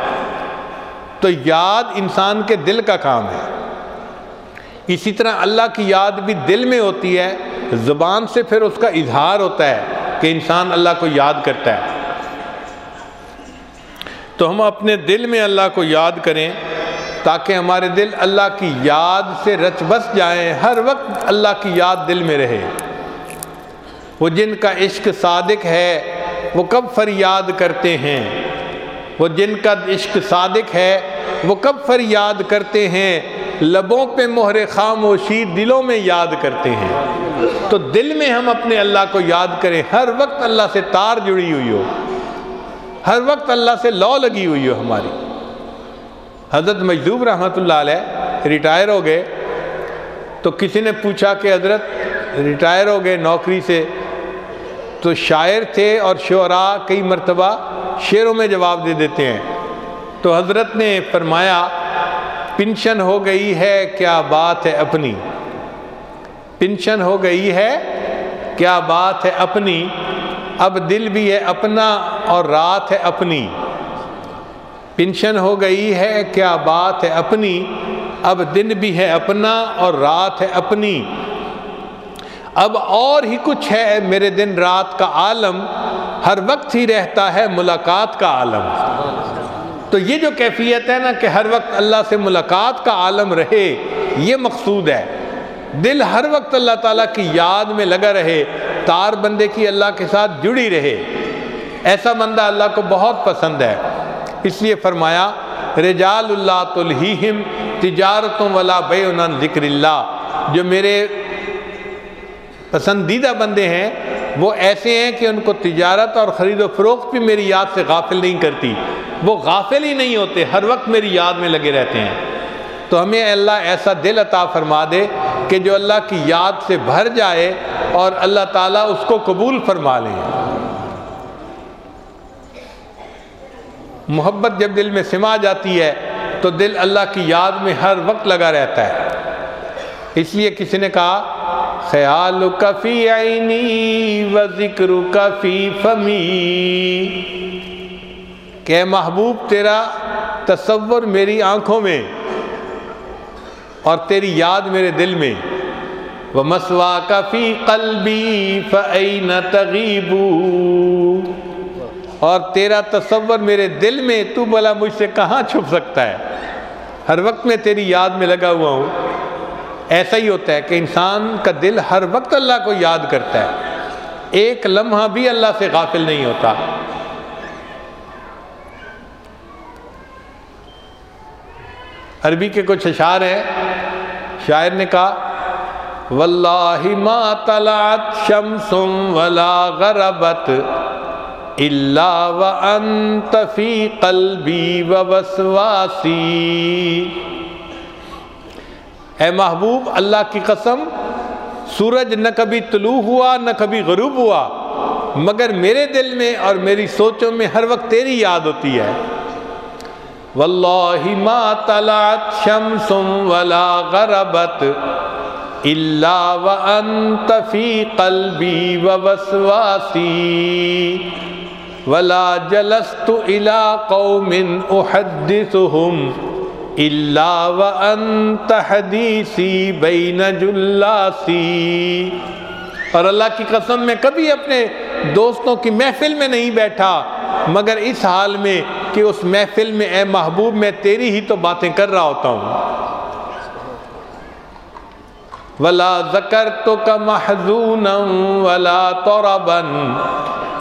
تو یاد انسان کے دل کا کام ہے۔ اسی طرح اللہ کی یاد بھی دل میں ہوتی ہے، زبان سے پھر اس کا اظہار ہوتا ہے۔ کہ انسان اللہ کو یاد کرتا ہے۔ تو ہم اپنے دل میں اللہ کو یاد کریں تاکہ ہمارے دل اللہ کی یاد سے رچ بس جائیں، ہر وقت اللہ کی یاد دل میں رہے۔ وہ جن کا عشق صادق ہے، وہ کب فریاد کرتے ہیں۔ وہ جن کا عشق صادق ہے، وہ کب فریاد کرتے ہیں۔ لبوں پہ مہر خاموشی دلوں میں یاد کرتے ہیں۔ تو دل میں ہم اپنے اللہ کو یاد کریں، ہر وقت اللہ سے تار جڑی ہوئی ہو۔ ہر وقت اللہ سے لو لگی ہوئی ہو ہماری۔ حضرت مجذوب رحمۃ اللہ علیہ ریٹائر ہو گئے۔ تو کسی نے پوچھا کہ حضرت، ریٹائر ہو گئے نوکری سے۔ تو شاعر تھے اور شعراء کئی مرتبہ شعروں میں جواب دے دیتے ہیں۔ تو حضرت نے فرمایا پنشن ہو گئی ہے، کیا بات ہے اپنی؟ پنشن ہو گئی ہے، کیا بات ہے اپنی؟ اب دل بھی ہے اپنا اور رات ہے اپنی۔ پنشن ہو گئی ہے، کیا بات ہے اپنی؟ اب دن بھی ہے اپنا اور رات ہے اپنی۔ اب اور ہی کچھ ہے میرے دن رات کا عالم، ہر وقت ہی رہتا ہے ملاقات کا عالم۔ تو یہ جو کیفیت ہے نا کہ ہر وقت اللہ سے ملاقات کا عالم رہے، یہ مقصود ہے۔ دل ہر وقت اللہ تعالیٰ کی یاد میں لگا رہے، تار بندے کی اللہ کے ساتھ جڑی رہے۔ ایسا بندہ اللہ کو بہت پسند ہے۔ اس لیے فرمایا، رجال اللہ تلہم تجارتوں والا بے ذکر اللہ۔ جو میرے پسندیدہ بندے ہیں وہ ایسے ہیں کہ ان کو تجارت اور خرید و فروخت بھی میری یاد سے غافل نہیں کرتی۔ وہ غافل ہی نہیں ہوتے، ہر وقت میری یاد میں لگے رہتے ہیں۔ تو ہمیں اللہ ایسا دل عطا فرما دے کہ جو اللہ کی یاد سے بھر جائے اور اللہ تعالیٰ اس کو قبول فرما لیں محبت جب دل میں سما جاتی ہے تو دل اللہ کی یاد میں ہر وقت لگا رہتا ہے۔ اس لیے کسی نے کہا خیال کفی عینی و ذکر کفی فمی. کہ محبوب تیرا تصور میری آنکھوں میں اور تیری یاد میرے دل میں. وہ مسوا کفی قلبی فعین تغیب اور تیرا تصور میرے دل میں تو بلا مجھ سے کہاں چھپ سکتا ہے؟ ہر وقت میں تیری یاد میں لگا ہوا ہوں. ایسا ہی ہوتا ہے کہ انسان کا دل ہر وقت اللہ کو یاد کرتا ہے۔ ایک لمحہ بھی اللہ سے غافل نہیں ہوتا۔ عربی کے کچھ اشعار ہیں۔ شاعر نے کہا، واللہ ما طلعت شمس ولا غربت الا وانت فی قلبی ووسواسی اے محبوب، اللہ کی قسم، سورج نہ کبھی طلوع ہوا، نہ کبھی غروب ہوا، مگر میرے دل میں اور میری سوچوں میں ہر وقت تیری یاد ہوتی ہے۔ واللہ ما طلعت شمس ولا غربت الا وانت فی قلبی ووسواسی ولا جلست الى قوم احدثهم الا وانت حدیثی بین جلاسی اور اللہ کی قسم میں کبھی اپنے دوستوں کی محفل میں نہیں بیٹھا، مگر اس حال میں کہ اس محفل میں اے محبوب میں تیری ہی تو باتیں کر رہا ہوتا ہوں۔ ولا ذکر تو کا محضون ولا توربن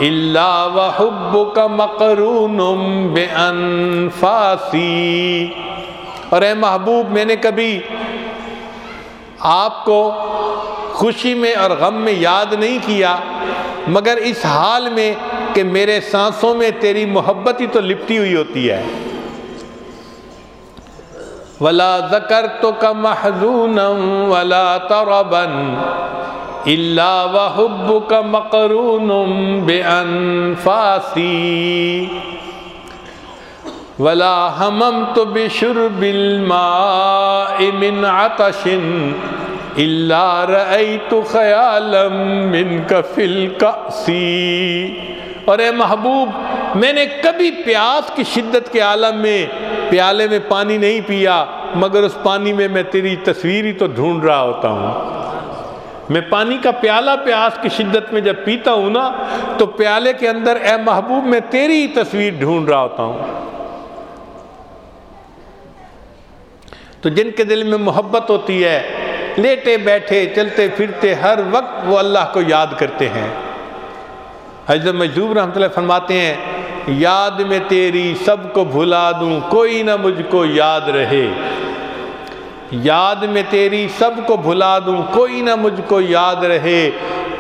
اللہ وحب کا مقرون بے انفاسی اور اے محبوب، میں نے کبھی آپ کو خوشی میں اور غم میں یاد نہیں کیا، مگر اس حال میں کہ میرے سانسوں میں تیری محبت ہی تو لپٹی ہوئی ہوتی ہے۔ ولا ذکر تو کا محضون ولا تربن اللہ وحب کا مقرون بے انفاسی ولا ہمم تو بشرب الماء من عطش اللہ رأیت خیالا من کفل کأسی اور اے محبوب، میں نے کبھی پیاس کی شدت کے عالم میں پیالے میں پانی نہیں پیا، مگر اس پانی میں میں تیری تصویر ہی تو ڈھونڈ رہا ہوتا ہوں۔ میں پانی کا پیالہ پیاس کی شدت میں جب پیتا ہوں نا، تو پیالے کے اندر اے محبوب، میں تیری ہی تصویر ڈھونڈ رہا ہوتا ہوں۔ تو جن کے دل میں محبت ہوتی ہے، لیٹے بیٹھے، چلتے پھرتے، ہر وقت وہ اللہ کو یاد کرتے ہیں۔ حضرت مجدوب رحمۃ اللہ فرماتے ہیں، یاد میں تیری سب کو بھلا دوں، کوئی نہ مجھ کو یاد رہے۔ یاد میں تیری سب کو بھلا دوں، کوئی نہ مجھ کو یاد رہے۔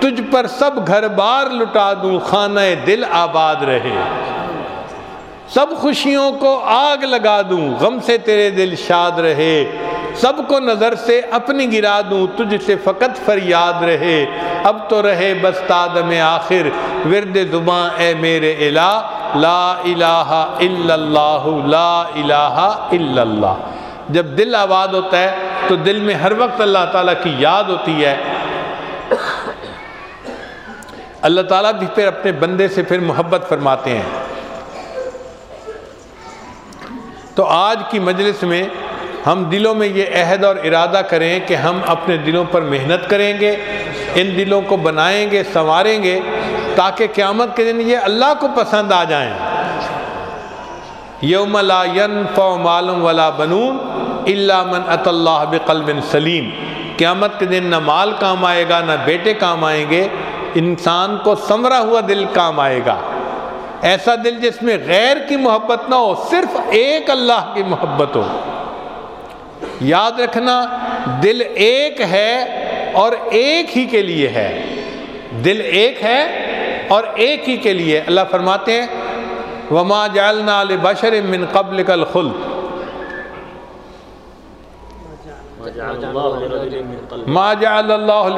تجھ پر سب گھر بار لٹا دوں، خانہ دل آباد رہے۔ سب خوشیوں کو آگ لگا دوں، غم سے تیرے دل شاد رہے۔ سب کو نظر سے اپنی گرا دوں، تجھ سے فقط فریاد رہے۔ اب تو رہے بس تادم آخر۔ ورد زباں اے میرے الہ۔ لا الہ الا اللہ، لا الہ الا اللہ۔ جب دل آباد ہوتا ہے، تو دل میں ہر وقت اللہ تعالیٰ کی یاد ہوتی ہے۔ اللہ تعالیٰ بھی پھر اپنے بندے سے پھر محبت فرماتے ہیں۔ تو آج کی مجلس میں ہم دلوں میں یہ عہد اور ارادہ کریں کہ ہم اپنے دلوں پر محنت کریں گے، ان دلوں کو بنائیں گے، سنواریں گے، تاکہ قیامت کے دن یہ اللہ کو پسند آ جائیں۔ یوم لا ينفع معلوم ولا بنون الا من ات اللہ بقلب سلیم۔ قیامت کے دن نہ مال کام آئے گا، نہ بیٹے کام آئیں گے، انسان کو سمرا ہوا دل کام آئے گا۔ ایسا دل جس میں غیر کی محبت نہ ہو، صرف ایک اللہ کی محبت ہو۔ یاد رکھنا، دل ایک ہے اور ایک ہی کے لیے ہے۔ دل ایک ہے اور ایک ہی کے لیے۔ اللہ فرماتے ہیں، وما جالنا بشر من قبل کل خل ما جعل اللہ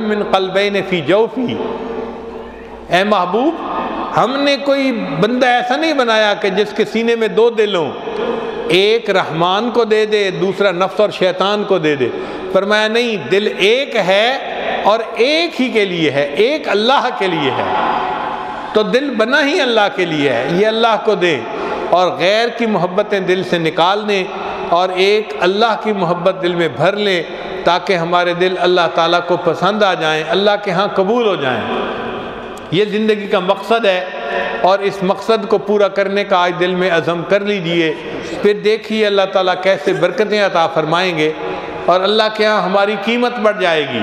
من قلبین فی جوفی اے محبوب ہم نے کوئی بندہ ایسا نہیں بنایا کہ جس کے سینے میں دو دل ہوں۔ ایک رحمان کو دے دے، دوسرا نفس اور شیطان کو دے دے۔ فرمایا نہیں، دل ایک ہے اور ایک ہی کے لیے ہے، ایک اللہ کے لیے ہے۔ تو دل بنا ہی اللہ کے لیے ہے، یہ اللہ کو دے اور غیر کی محبتیں دل سے نکال دیں اور ایک اللہ کی محبت دل میں بھر لیں تاکہ ہمارے دل اللہ تعالیٰ کو پسند آ جائیں، اللہ کے ہاں قبول ہو جائیں۔ یہ زندگی کا مقصد ہے اور اس مقصد کو پورا کرنے کا آج دل میں عزم کر لیجیے۔ پھر دیکھیے اللہ تعالیٰ کیسے برکتیں عطا فرمائیں گے اور اللہ کے ہاں ہماری قیمت بڑھ جائے گی۔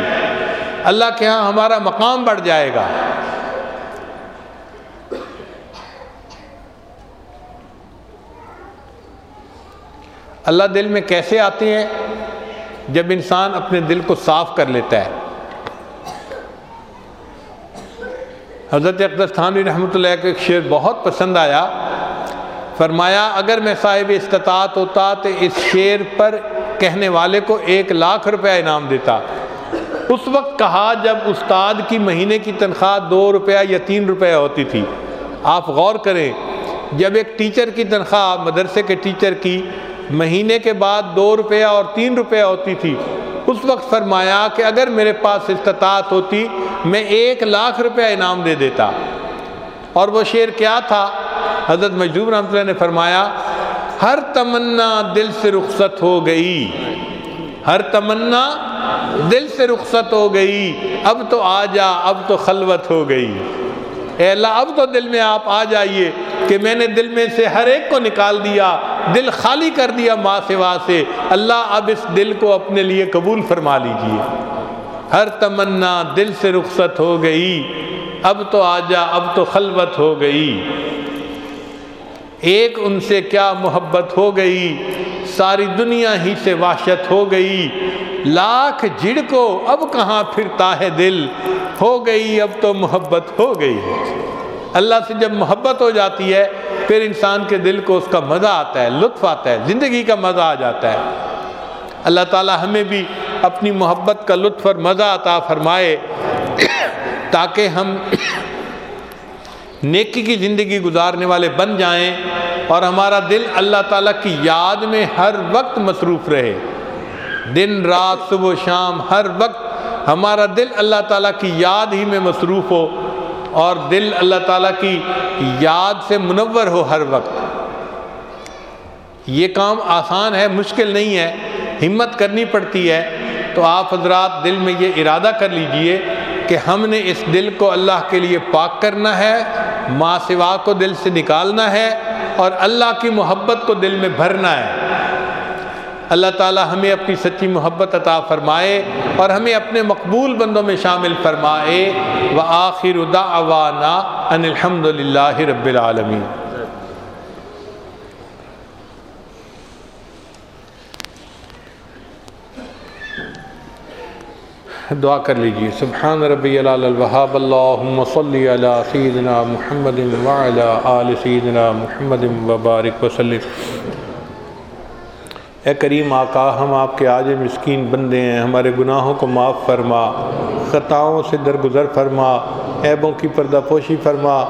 اللہ کے ہاں ہمارا مقام بڑھ جائے گا۔ اللہ دل میں کیسے آتے ہیں؟ جب انسان اپنے دل کو صاف کر لیتا ہے۔ حضرت اقدس تھانوی رحمۃ اللہ کو ایک شعر بہت پسند آیا۔ فرمایا، اگر میں صاحب استطاعت ہوتا تو اس شعر پر کہنے والے کو ایک لاکھ روپیہ انعام دیتا۔ اس وقت کہا جب استاد کی مہینے کی تنخواہ دو روپیہ یا تین روپیہ ہوتی تھی۔ آپ غور کریں، جب ایک ٹیچر کی تنخواہ مدرسے کے ٹیچر کی مہینے کے بعد دو روپیہ اور تین روپیہ ہوتی تھی اس وقت فرمایا کہ اگر میرے پاس استطاعت ہوتی، میں ایک لاکھ روپیہ انعام دے دیتا۔ اور وہ شعر کیا تھا؟ حضرت مجدور رحمۃ اللہ نے فرمایا، ہر تمنا دل سے رخصت ہو گئی۔ ہر تمنا دل سے رخصت ہو گئی۔ اب تو آ جا، اب تو خلوت ہو گئی۔ اے اللہ، اب تو دل میں آپ آ جائیے کہ میں نے دل میں سے ہر ایک کو نکال دیا۔ دل خالی کر دیا ماں سوا سے، اللہ اب اس دل کو اپنے لیے قبول فرما لیجیے۔ ہر تمنا دل سے رخصت ہو گئی، اب تو آ جا اب تو خلوت ہو گئی۔ ایک ان سے کیا محبت ہو گئی، ساری دنیا ہی سے وحشت ہو گئی۔ لاکھ جڑ کو اب کہاں پھرتا ہے دل، ہو گئی، اب تو محبت ہو گئی اللہ سے جب محبت ہو جاتی ہے، پھر انسان کے دل کو اس کا مزہ آتا ہے، لطف آتا ہے، زندگی کا مزہ آ جاتا ہے۔ اللہ تعالی ہمیں بھی اپنی محبت کا لطف اور مزہ عطا فرمائے <coughs> تاکہ ہم <coughs> نیکی کی زندگی گزارنے والے بن جائیں اور ہمارا دل اللہ تعالیٰ کی یاد میں ہر وقت مصروف رہے۔ دن، رات، صبح و شام، ہر وقت ہمارا دل اللہ تعالیٰ کی یاد ہی میں مصروف ہو۔ اور دل اللہ تعالیٰ کی یاد سے منور ہو ہر وقت۔ یہ کام آسان ہے، مشکل نہیں ہے، ہمت کرنی پڑتی ہے۔ تو آپ حضرات دل میں یہ ارادہ کر لیجیے کہ ہم نے اس دل کو اللہ کے لیے پاک کرنا ہے، ماں سوا کو دل سے نکالنا ہے اور اللہ کی محبت کو دل میں بھرنا ہے۔ اللہ تعالی ہمیں اپنی سچی محبت عطا فرمائے اور ہمیں اپنے مقبول بندوں میں شامل فرمائے۔ و آخر دعوانا ان الحمد للہ رب العالمین۔ دعا کر لیجیے سبحان ربی الوہاب۔ اللہم صلی علی سیدنا محمد وعلی آل سیدنا محمد وبارک وسلم۔ اے کریم آقا، ہم آپ کے آج مسکین بندے ہیں، ہمارے گناہوں کو معاف فرما، خطاؤں سے درگزر فرما، عیبوں کی پردہ پوشی فرما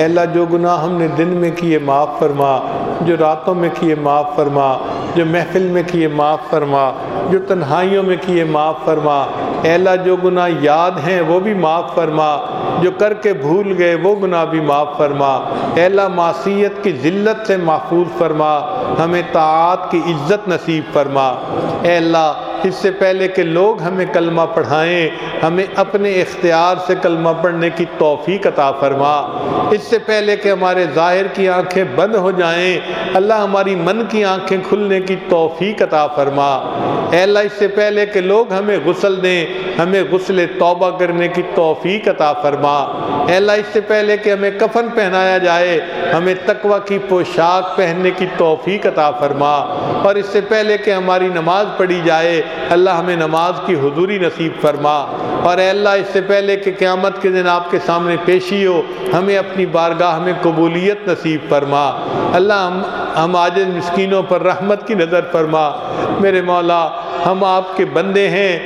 اے اللہ، جو گناہ ہم نے دن میں کیے، معاف فرما۔ جو راتوں میں کیے، معاف فرما۔ جو محفل میں کیے، معاف فرما۔ جو تنہائیوں میں کیے، معاف فرما۔ اے اللہ، جو گناہ یاد ہیں، وہ بھی معاف فرما۔ جو کر کے بھول گئے، وہ گناہ بھی معاف فرما۔ اے اللہ، معصیت کی ذلت سے محفوظ فرما۔ ہمیں طاعت کی عزت نصیب فرما۔ اے اللہ اس سے پہلے کہ لوگ ہمیں کلمہ پڑھائیں، ہمیں اپنے اختیار سے کلمہ پڑھنے کی توفیق عطا فرما۔ اس سے پہلے کہ ہمارے ظاہر کی آنکھیں بند ہو جائیں، اللہ ہماری من کی آنکھیں کھلنے کی توفیق عطا فرما۔ اے اللہ، اس سے پہلے کہ لوگ ہمیں غسل دیں، ہمیں غسل توبہ کرنے کی توفیق عطا فرما۔ اے اللہ، اس سے پہلے کہ ہمیں کفن پہنایا جائے، ہمیں تقوی کی پوشاک پہننے کی توفیق عطا فرما۔ اور اس سے پہلے کہ ہماری نماز پڑھی جائے اللہ ہمیں نماز کی حضوری نصیب فرما اور اے اللہ اس سے پہلے کہ قیامت کے دن آپ کے سامنے پیشی ہو، ہمیں اپنی بارگاہ میں قبولیت نصیب فرما۔ اللہ ہم ہم آج مسکینوں پر رحمت کی نظر فرما۔ میرے مولا، ہم آپ کے بندے ہیں،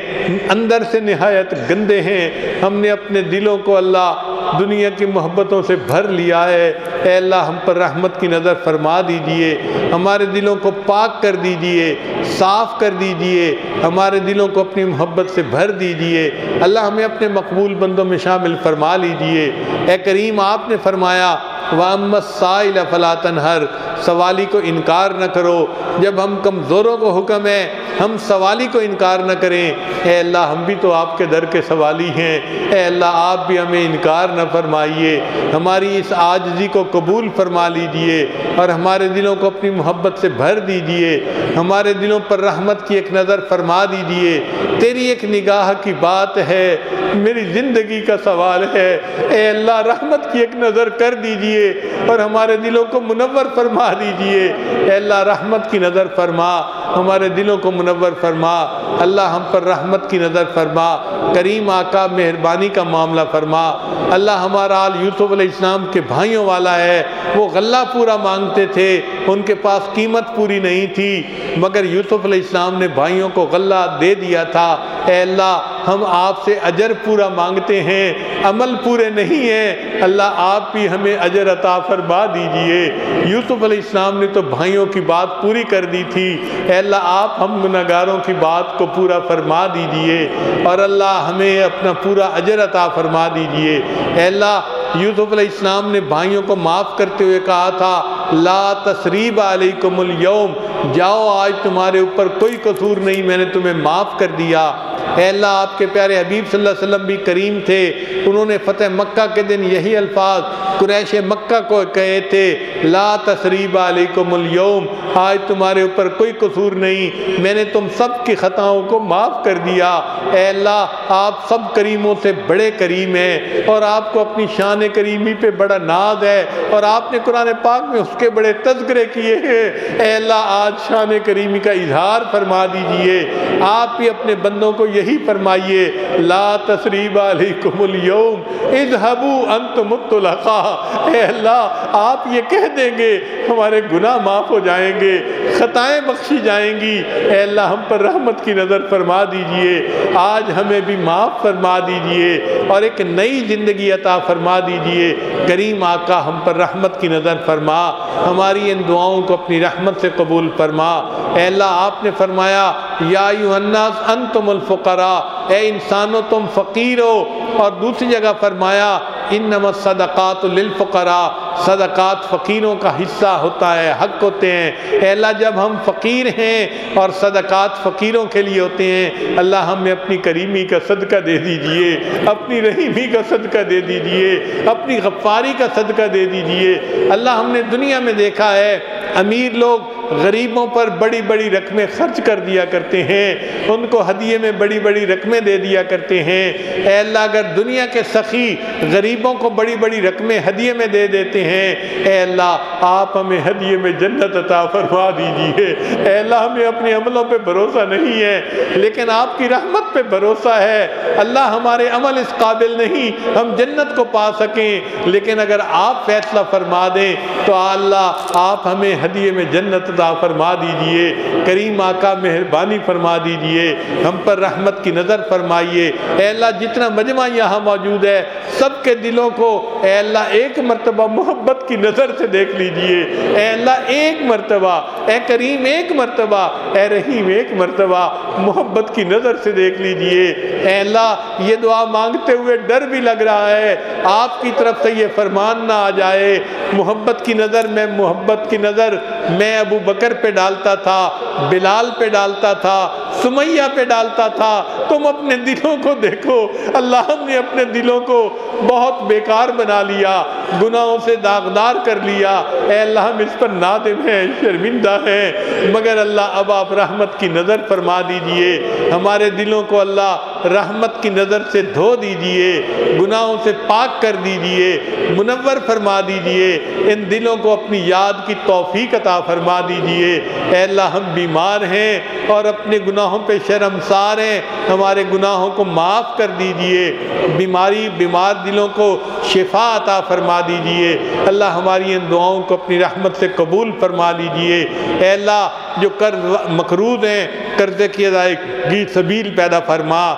اندر سے نہایت گندے ہیں۔ ہم نے اپنے دلوں کو اللہ دنیا کی محبتوں سے بھر لیا ہے۔ اے اللہ، ہم پر رحمت کی نظر فرما دیجیے۔ ہمارے دلوں کو پاک کر دیجیے، صاف کر دیجیے۔ ہمارے دلوں کو اپنی محبت سے بھر دیجیے۔ اللہ، ہمیں اپنے مقبول بندوں میں شامل فرما لیجیے۔ اے کریم، آپ نے فرمایا، وَأَمَّا السَّائِلَ فَلَا تَنْهَرْ۔ سوالی کو انکار نہ کرو۔ جب ہم کمزوروں کو حکم ہے ہم سوالی کو انکار نہ کریں۔ اے اللہ، ہم بھی تو آپ کے در کے سوالی ہیں۔ اے اللہ، آپ بھی ہمیں انکار نہ فرمائیے، ہماری اس آجزی کو قبول فرما لیجیے اور ہمارے دلوں کو اپنی محبت سے بھر دیجیے، ہمارے دلوں پر رحمت کی ایک نظر فرما دیجیے۔ تیری ایک نگاہ کی بات ہے، میری زندگی کا سوال ہے۔ اے اللہ، رحمت کی ایک نظر کر دیجیے اور ہمارے دلوں کو منور فرما دیجیے۔ اے اللہ، رحمت کی نظر فرما، ہمارے دلوں کو منور فرما۔ اللہ ہم پر رحمت کی نظر فرما، کریم آقا، مہربانی کا معاملہ فرما۔ اللہ ہمارا آل یوسف علیہ السلام کے بھائیوں والا ہے، وہ غلہ پورا مانگتے تھے، ان کے پاس قیمت پوری نہیں تھی، مگر یوسف علیہ السلام نے بھائیوں کو غلہ دے دیا تھا، اے اللہ ہم آپ سے اجر پورا مانگتے ہیں، عمل پورے نہیں ہیں۔ اللہ آپ بھی ہمیں اجر عطا فرما دیجیے۔ یوسف علیہ السلام نے تو بھائیوں کی بات پوری کر دی تھی۔ اے اللہ، آپ ہم گناہگاروں کی بات کو پورا فرما دیجیے اور اللہ ہمیں اپنا پورا اجر عطا فرما دیجیے۔ اے اللہ، یوسف علیہ السلام نے بھائیوں کو معاف کرتے ہوئے کہا تھا، لا تصریب علیکم اليوم۔ جاؤ، آج تمہارے اوپر کوئی قصور نہیں، میں نے تمہیں معاف کر دیا۔ اے اللہ، آپ کے پیارے حبیب صلی اللہ علیہ وسلم بھی کریم تھے۔ انہوں نے فتح مکہ کے دن یہی الفاظ قریش مکہ کو کہے تھے، لا تصریب علیکم اليوم۔ آج تمہارے اوپر کوئی قصور نہیں۔ میں نے تم سب کی خطاؤں کو معاف کر دیا۔ اے اللہ، آپ سب کریموں سے بڑے کریم ہیں اور آپ کو اپنی شان کریمی پہ بڑا ناز ہے اور آپ نے قرآن پاک میں اس کے بڑے تذکرے کیے ہیں۔ اے اللہ، آج شان کریمی کا اظہار فرما دیجیے۔ آپ بھی اپنے بندوں کو یہ یہی فرمائیے، لا تصریب علیکم اليوم اذهبوا انتم الطلقاء اے اللہ، آپ یہ کہہ دیں گے، ہمارے گناہ معاف ہو جائیں گے، خطائیں بخشی جائیں گی۔ اے اللہ، ہم پر رحمت کی نظر فرما دیجیے۔ آج ہمیں بھی معاف فرما دیجیے اور ایک نئی زندگی عطا فرما دیجیے۔ کریم آقا، ہم پر رحمت کی نظر فرما۔ ہماری ان دعاؤں کو اپنی رحمت سے قبول فرما۔ اے اللہ، آپ نے فرمایا یا الناس، انتم الفقراء، اے انسانوں تم فقیر ہو۔ اور دوسری جگہ فرمایا، انما الصدقات للفقراء صدقات فقیروں کا حصہ ہوتا ہے، حق ہوتے ہیں۔ اے اللہ، جب ہم فقیر ہیں اور صدقات فقیروں کے لیے ہوتے ہیں، اللہ ہمیں اپنی کریمی کا صدقہ دے دیجیے، اپنی رحیمی کا صدقہ دے دیجیے، اپنی غفاری کا صدقہ دے دیجیے۔ اللہ ہم نے دنیا میں دیکھا ہے، امیر لوگ غریبوں پر بڑی بڑی رقمیں خرچ کر دیا کرتے ہیں، ان کو ہدیے میں بڑی بڑی رقمیں دے دیا کرتے ہیں۔ اے اللہ، اگر دنیا کے سخی غریبوں کو بڑی بڑی رقمیں ہدیے میں دے دیتے ہیں۔ اے اللہ، آپ ہمیں ہدیے میں جنت عطا فرما دیجیے۔ اے اللہ، ہمیں اپنے عملوں پہ بھروسہ نہیں ہے، لیکن آپ کی رحمت پہ بھروسہ ہے۔ اللہ ہمارے عمل اس قابل نہیں، ہم جنت کو پا سکیں۔ لیکن اگر آپ فیصلہ فرما دیں، تو اللہ، آپ ہمیں ہدیے میں جنت عطا فرما دیجیے کریم آقا مہربانی فرما دیجیے ہم پر رحمت کی نظر فرمائیے۔ اے اللہ، جتنا مجمع یہاں موجود ہے، سب کے دلوں کو اے اللہ ایک مرتبہ محبت کی نظر سے دیکھ لیجیے۔ اے اللہ، ایک مرتبہ، اے کریم، ایک مرتبہ، اے رحیم، ایک مرتبہ محبت کی نظر سے دیکھ لیجیے۔ اے اللہ، یہ دعا مانگتے ہوئے ڈر بھی لگ رہا ہے۔ آپ کی طرف سے یہ فرمان نہ آ جائے۔ محبت کی نظر میں، محبت کی نظر میں ابو بکر پہ ڈالتا تھا، بلال پہ ڈالتا تھا، سمیہ پہ ڈالتا تھا۔ تم اپنے دلوں کو دیکھو۔ اللہ نے اپنے دلوں کو بہت بیکار بنا لیا۔ گناہوں سے داغدار کر لیا۔ اے اللہ، ہم اس پر نادم ہیں، شرمندہ ہیں۔ مگر اللہ، اب آپ رحمت کی نظر فرما دیجیے۔ ہمارے دلوں کو اللہ رحمت کی نظر سے دھو دیجیے، گناہوں سے پاک کر دیجیے، منور فرما دیجیے، ان دلوں کو اپنی یاد کی توفیق عطا فرما دیجیے۔ اے اللہ، ہم بیمار ہیں اور اپنے گناہوں پہ شرمسار ہیں، ہمارے گناہوں کو معاف کر دیجیے۔ بیماری، بیمار دلوں کو شفا عطا فرما دیجیے۔ اللہ، ہماری ان دعاؤں کو اپنی رحمت سے قبول فرما لیجیے اے اللہ، جو قرض مقروض ہیں، قرضے کی ادائیگی سبیل پیدا فرما۔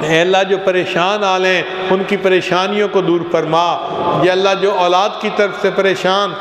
اے اللہ جو پریشان آلیں ان کی پریشانیوں کو دور فرما۔ یا اللہ جو اولاد کی طرف سے پریشان،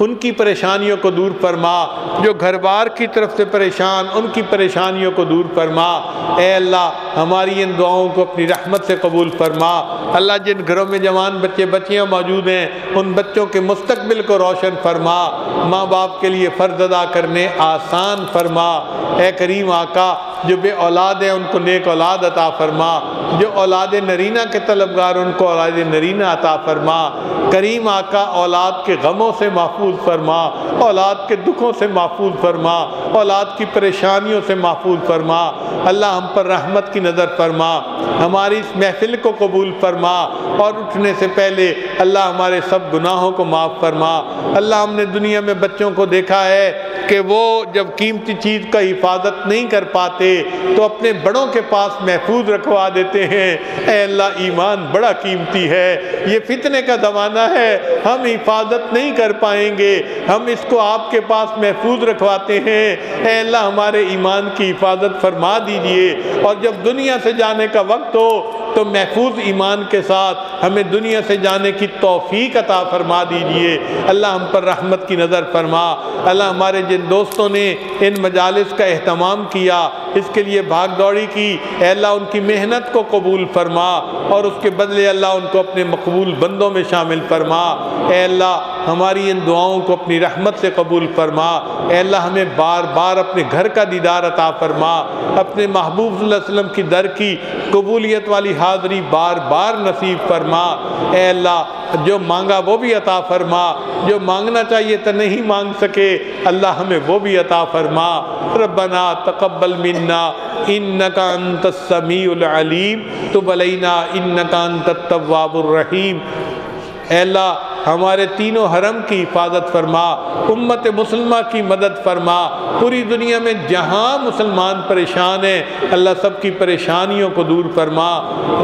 ان کی پریشانیوں کو دور فرما۔ جو گھر بار کی طرف سے پریشان، ان کی پریشانیوں کو دور فرما۔ اے اللہ، ہماری ان دعاؤں کو اپنی رحمت سے قبول فرما۔ اللہ، جن گھروں میں جوان بچے، بچیاں موجود ہیں، ان بچوں کے مستقبل کو روشن فرما۔ ماں باپ کے لیے فرض ادا کرنے آسان فرما۔ اے کریم آقا جو بے اولاد ہیں ان کو نیک اولاد عطا فرما، جو اولاد نرینہ کے طلبگار ان کو اولاد نرینہ عطا فرما۔ کریم آقا اولاد کے غموں سے محفوظ فرما، اولاد کے دکھوں سے محفوظ فرما، اولاد کی پریشانیوں سے محفوظ فرما۔ اللہ ہم پر رحمت کی نظر فرما، ہماری اس محفل کو قبول فرما۔ اور اٹھنے سے پہلے اللہ ہمارے سب گناہوں کو معاف فرما۔ اللہ ہم نے دنیا میں بچوں کو دیکھا ہے کہ وہ جب قیمتی چیز کا حفاظت نہیں کر پاتے تو اپنے بڑوں کے پاس محفوظ رکھوا دیتے ہیں۔ اے اللہ، ایمان بڑا قیمتی ہے۔ یہ فتنے کا زمانہ ہے۔ ہم حفاظت نہیں کر پائیں گے۔ ہم اس کو آپ کے پاس محفوظ رکھواتے ہیں۔ اے اللہ، ہمارے ایمان کی حفاظت فرما دیجیے۔ اور جب دنیا سے جانے کا وقت ہو تو محفوظ ایمان کے ساتھ ہمیں دنیا سے جانے کی توفیق عطا فرما دیجیے۔ اللہ ہم پر رحمت کی نظر فرما۔ اللہ ہمارے جن دوستوں نے ان مجالس کا اہتمام کیا۔ اس کے لیے بھاگ دوڑی کی۔ اے اللہ، ان کی محنت کو قبول فرما اور اس کے بدلے اللہ ان کو اپنے مقبول بندوں میں شامل فرما۔ اے اللہ، ہماری ان دعاؤں کو اپنی رحمت سے قبول فرما۔ اے اللہ، ہمیں بار بار اپنے گھر کا دیدار عطا فرما۔ اپنے محبوب صلی اللہ علیہ وسلم کی در کی قبولیت والی حاضری بار بار نصیب فرما۔ اے اللہ، جو مانگا وہ بھی عطا فرما۔ جو مانگنا چاہیے تو نہیں مانگ سکے، اللہ ہمیں وہ بھی عطا فرما۔ ربنا تقبل منا انکا انت السمیع العلیم تب علینا انکا انت التواب الرحیم اے اللہ، ہمارے تینوں حرم کی حفاظت فرما، امت مسلمہ کی مدد فرما، پوری دنیا میں جہاں مسلمان پریشان ہیں، اللہ سب کی پریشانیوں کو دور فرما.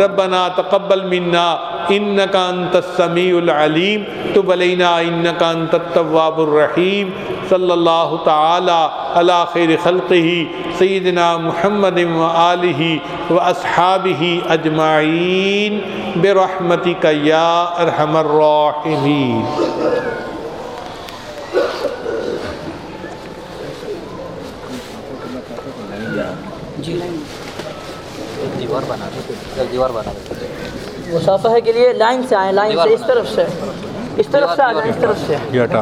ربنا تقبل منا انکا انت السمیع العلیم تب علینا انکا انت التواب الرحیم صلی اللہ تعالی علی خیر خلقہ سیدنا محمد و آلہ و اصحابہ اجمعین برحمتک یا ارحم الراحمین جی دیوار بنا دو دیوار بنا مسافہ کے لیے لائن سے آئیں لائن سے اس طرف سے۔ اس طرف سے آ جائیں اس طرف سے۔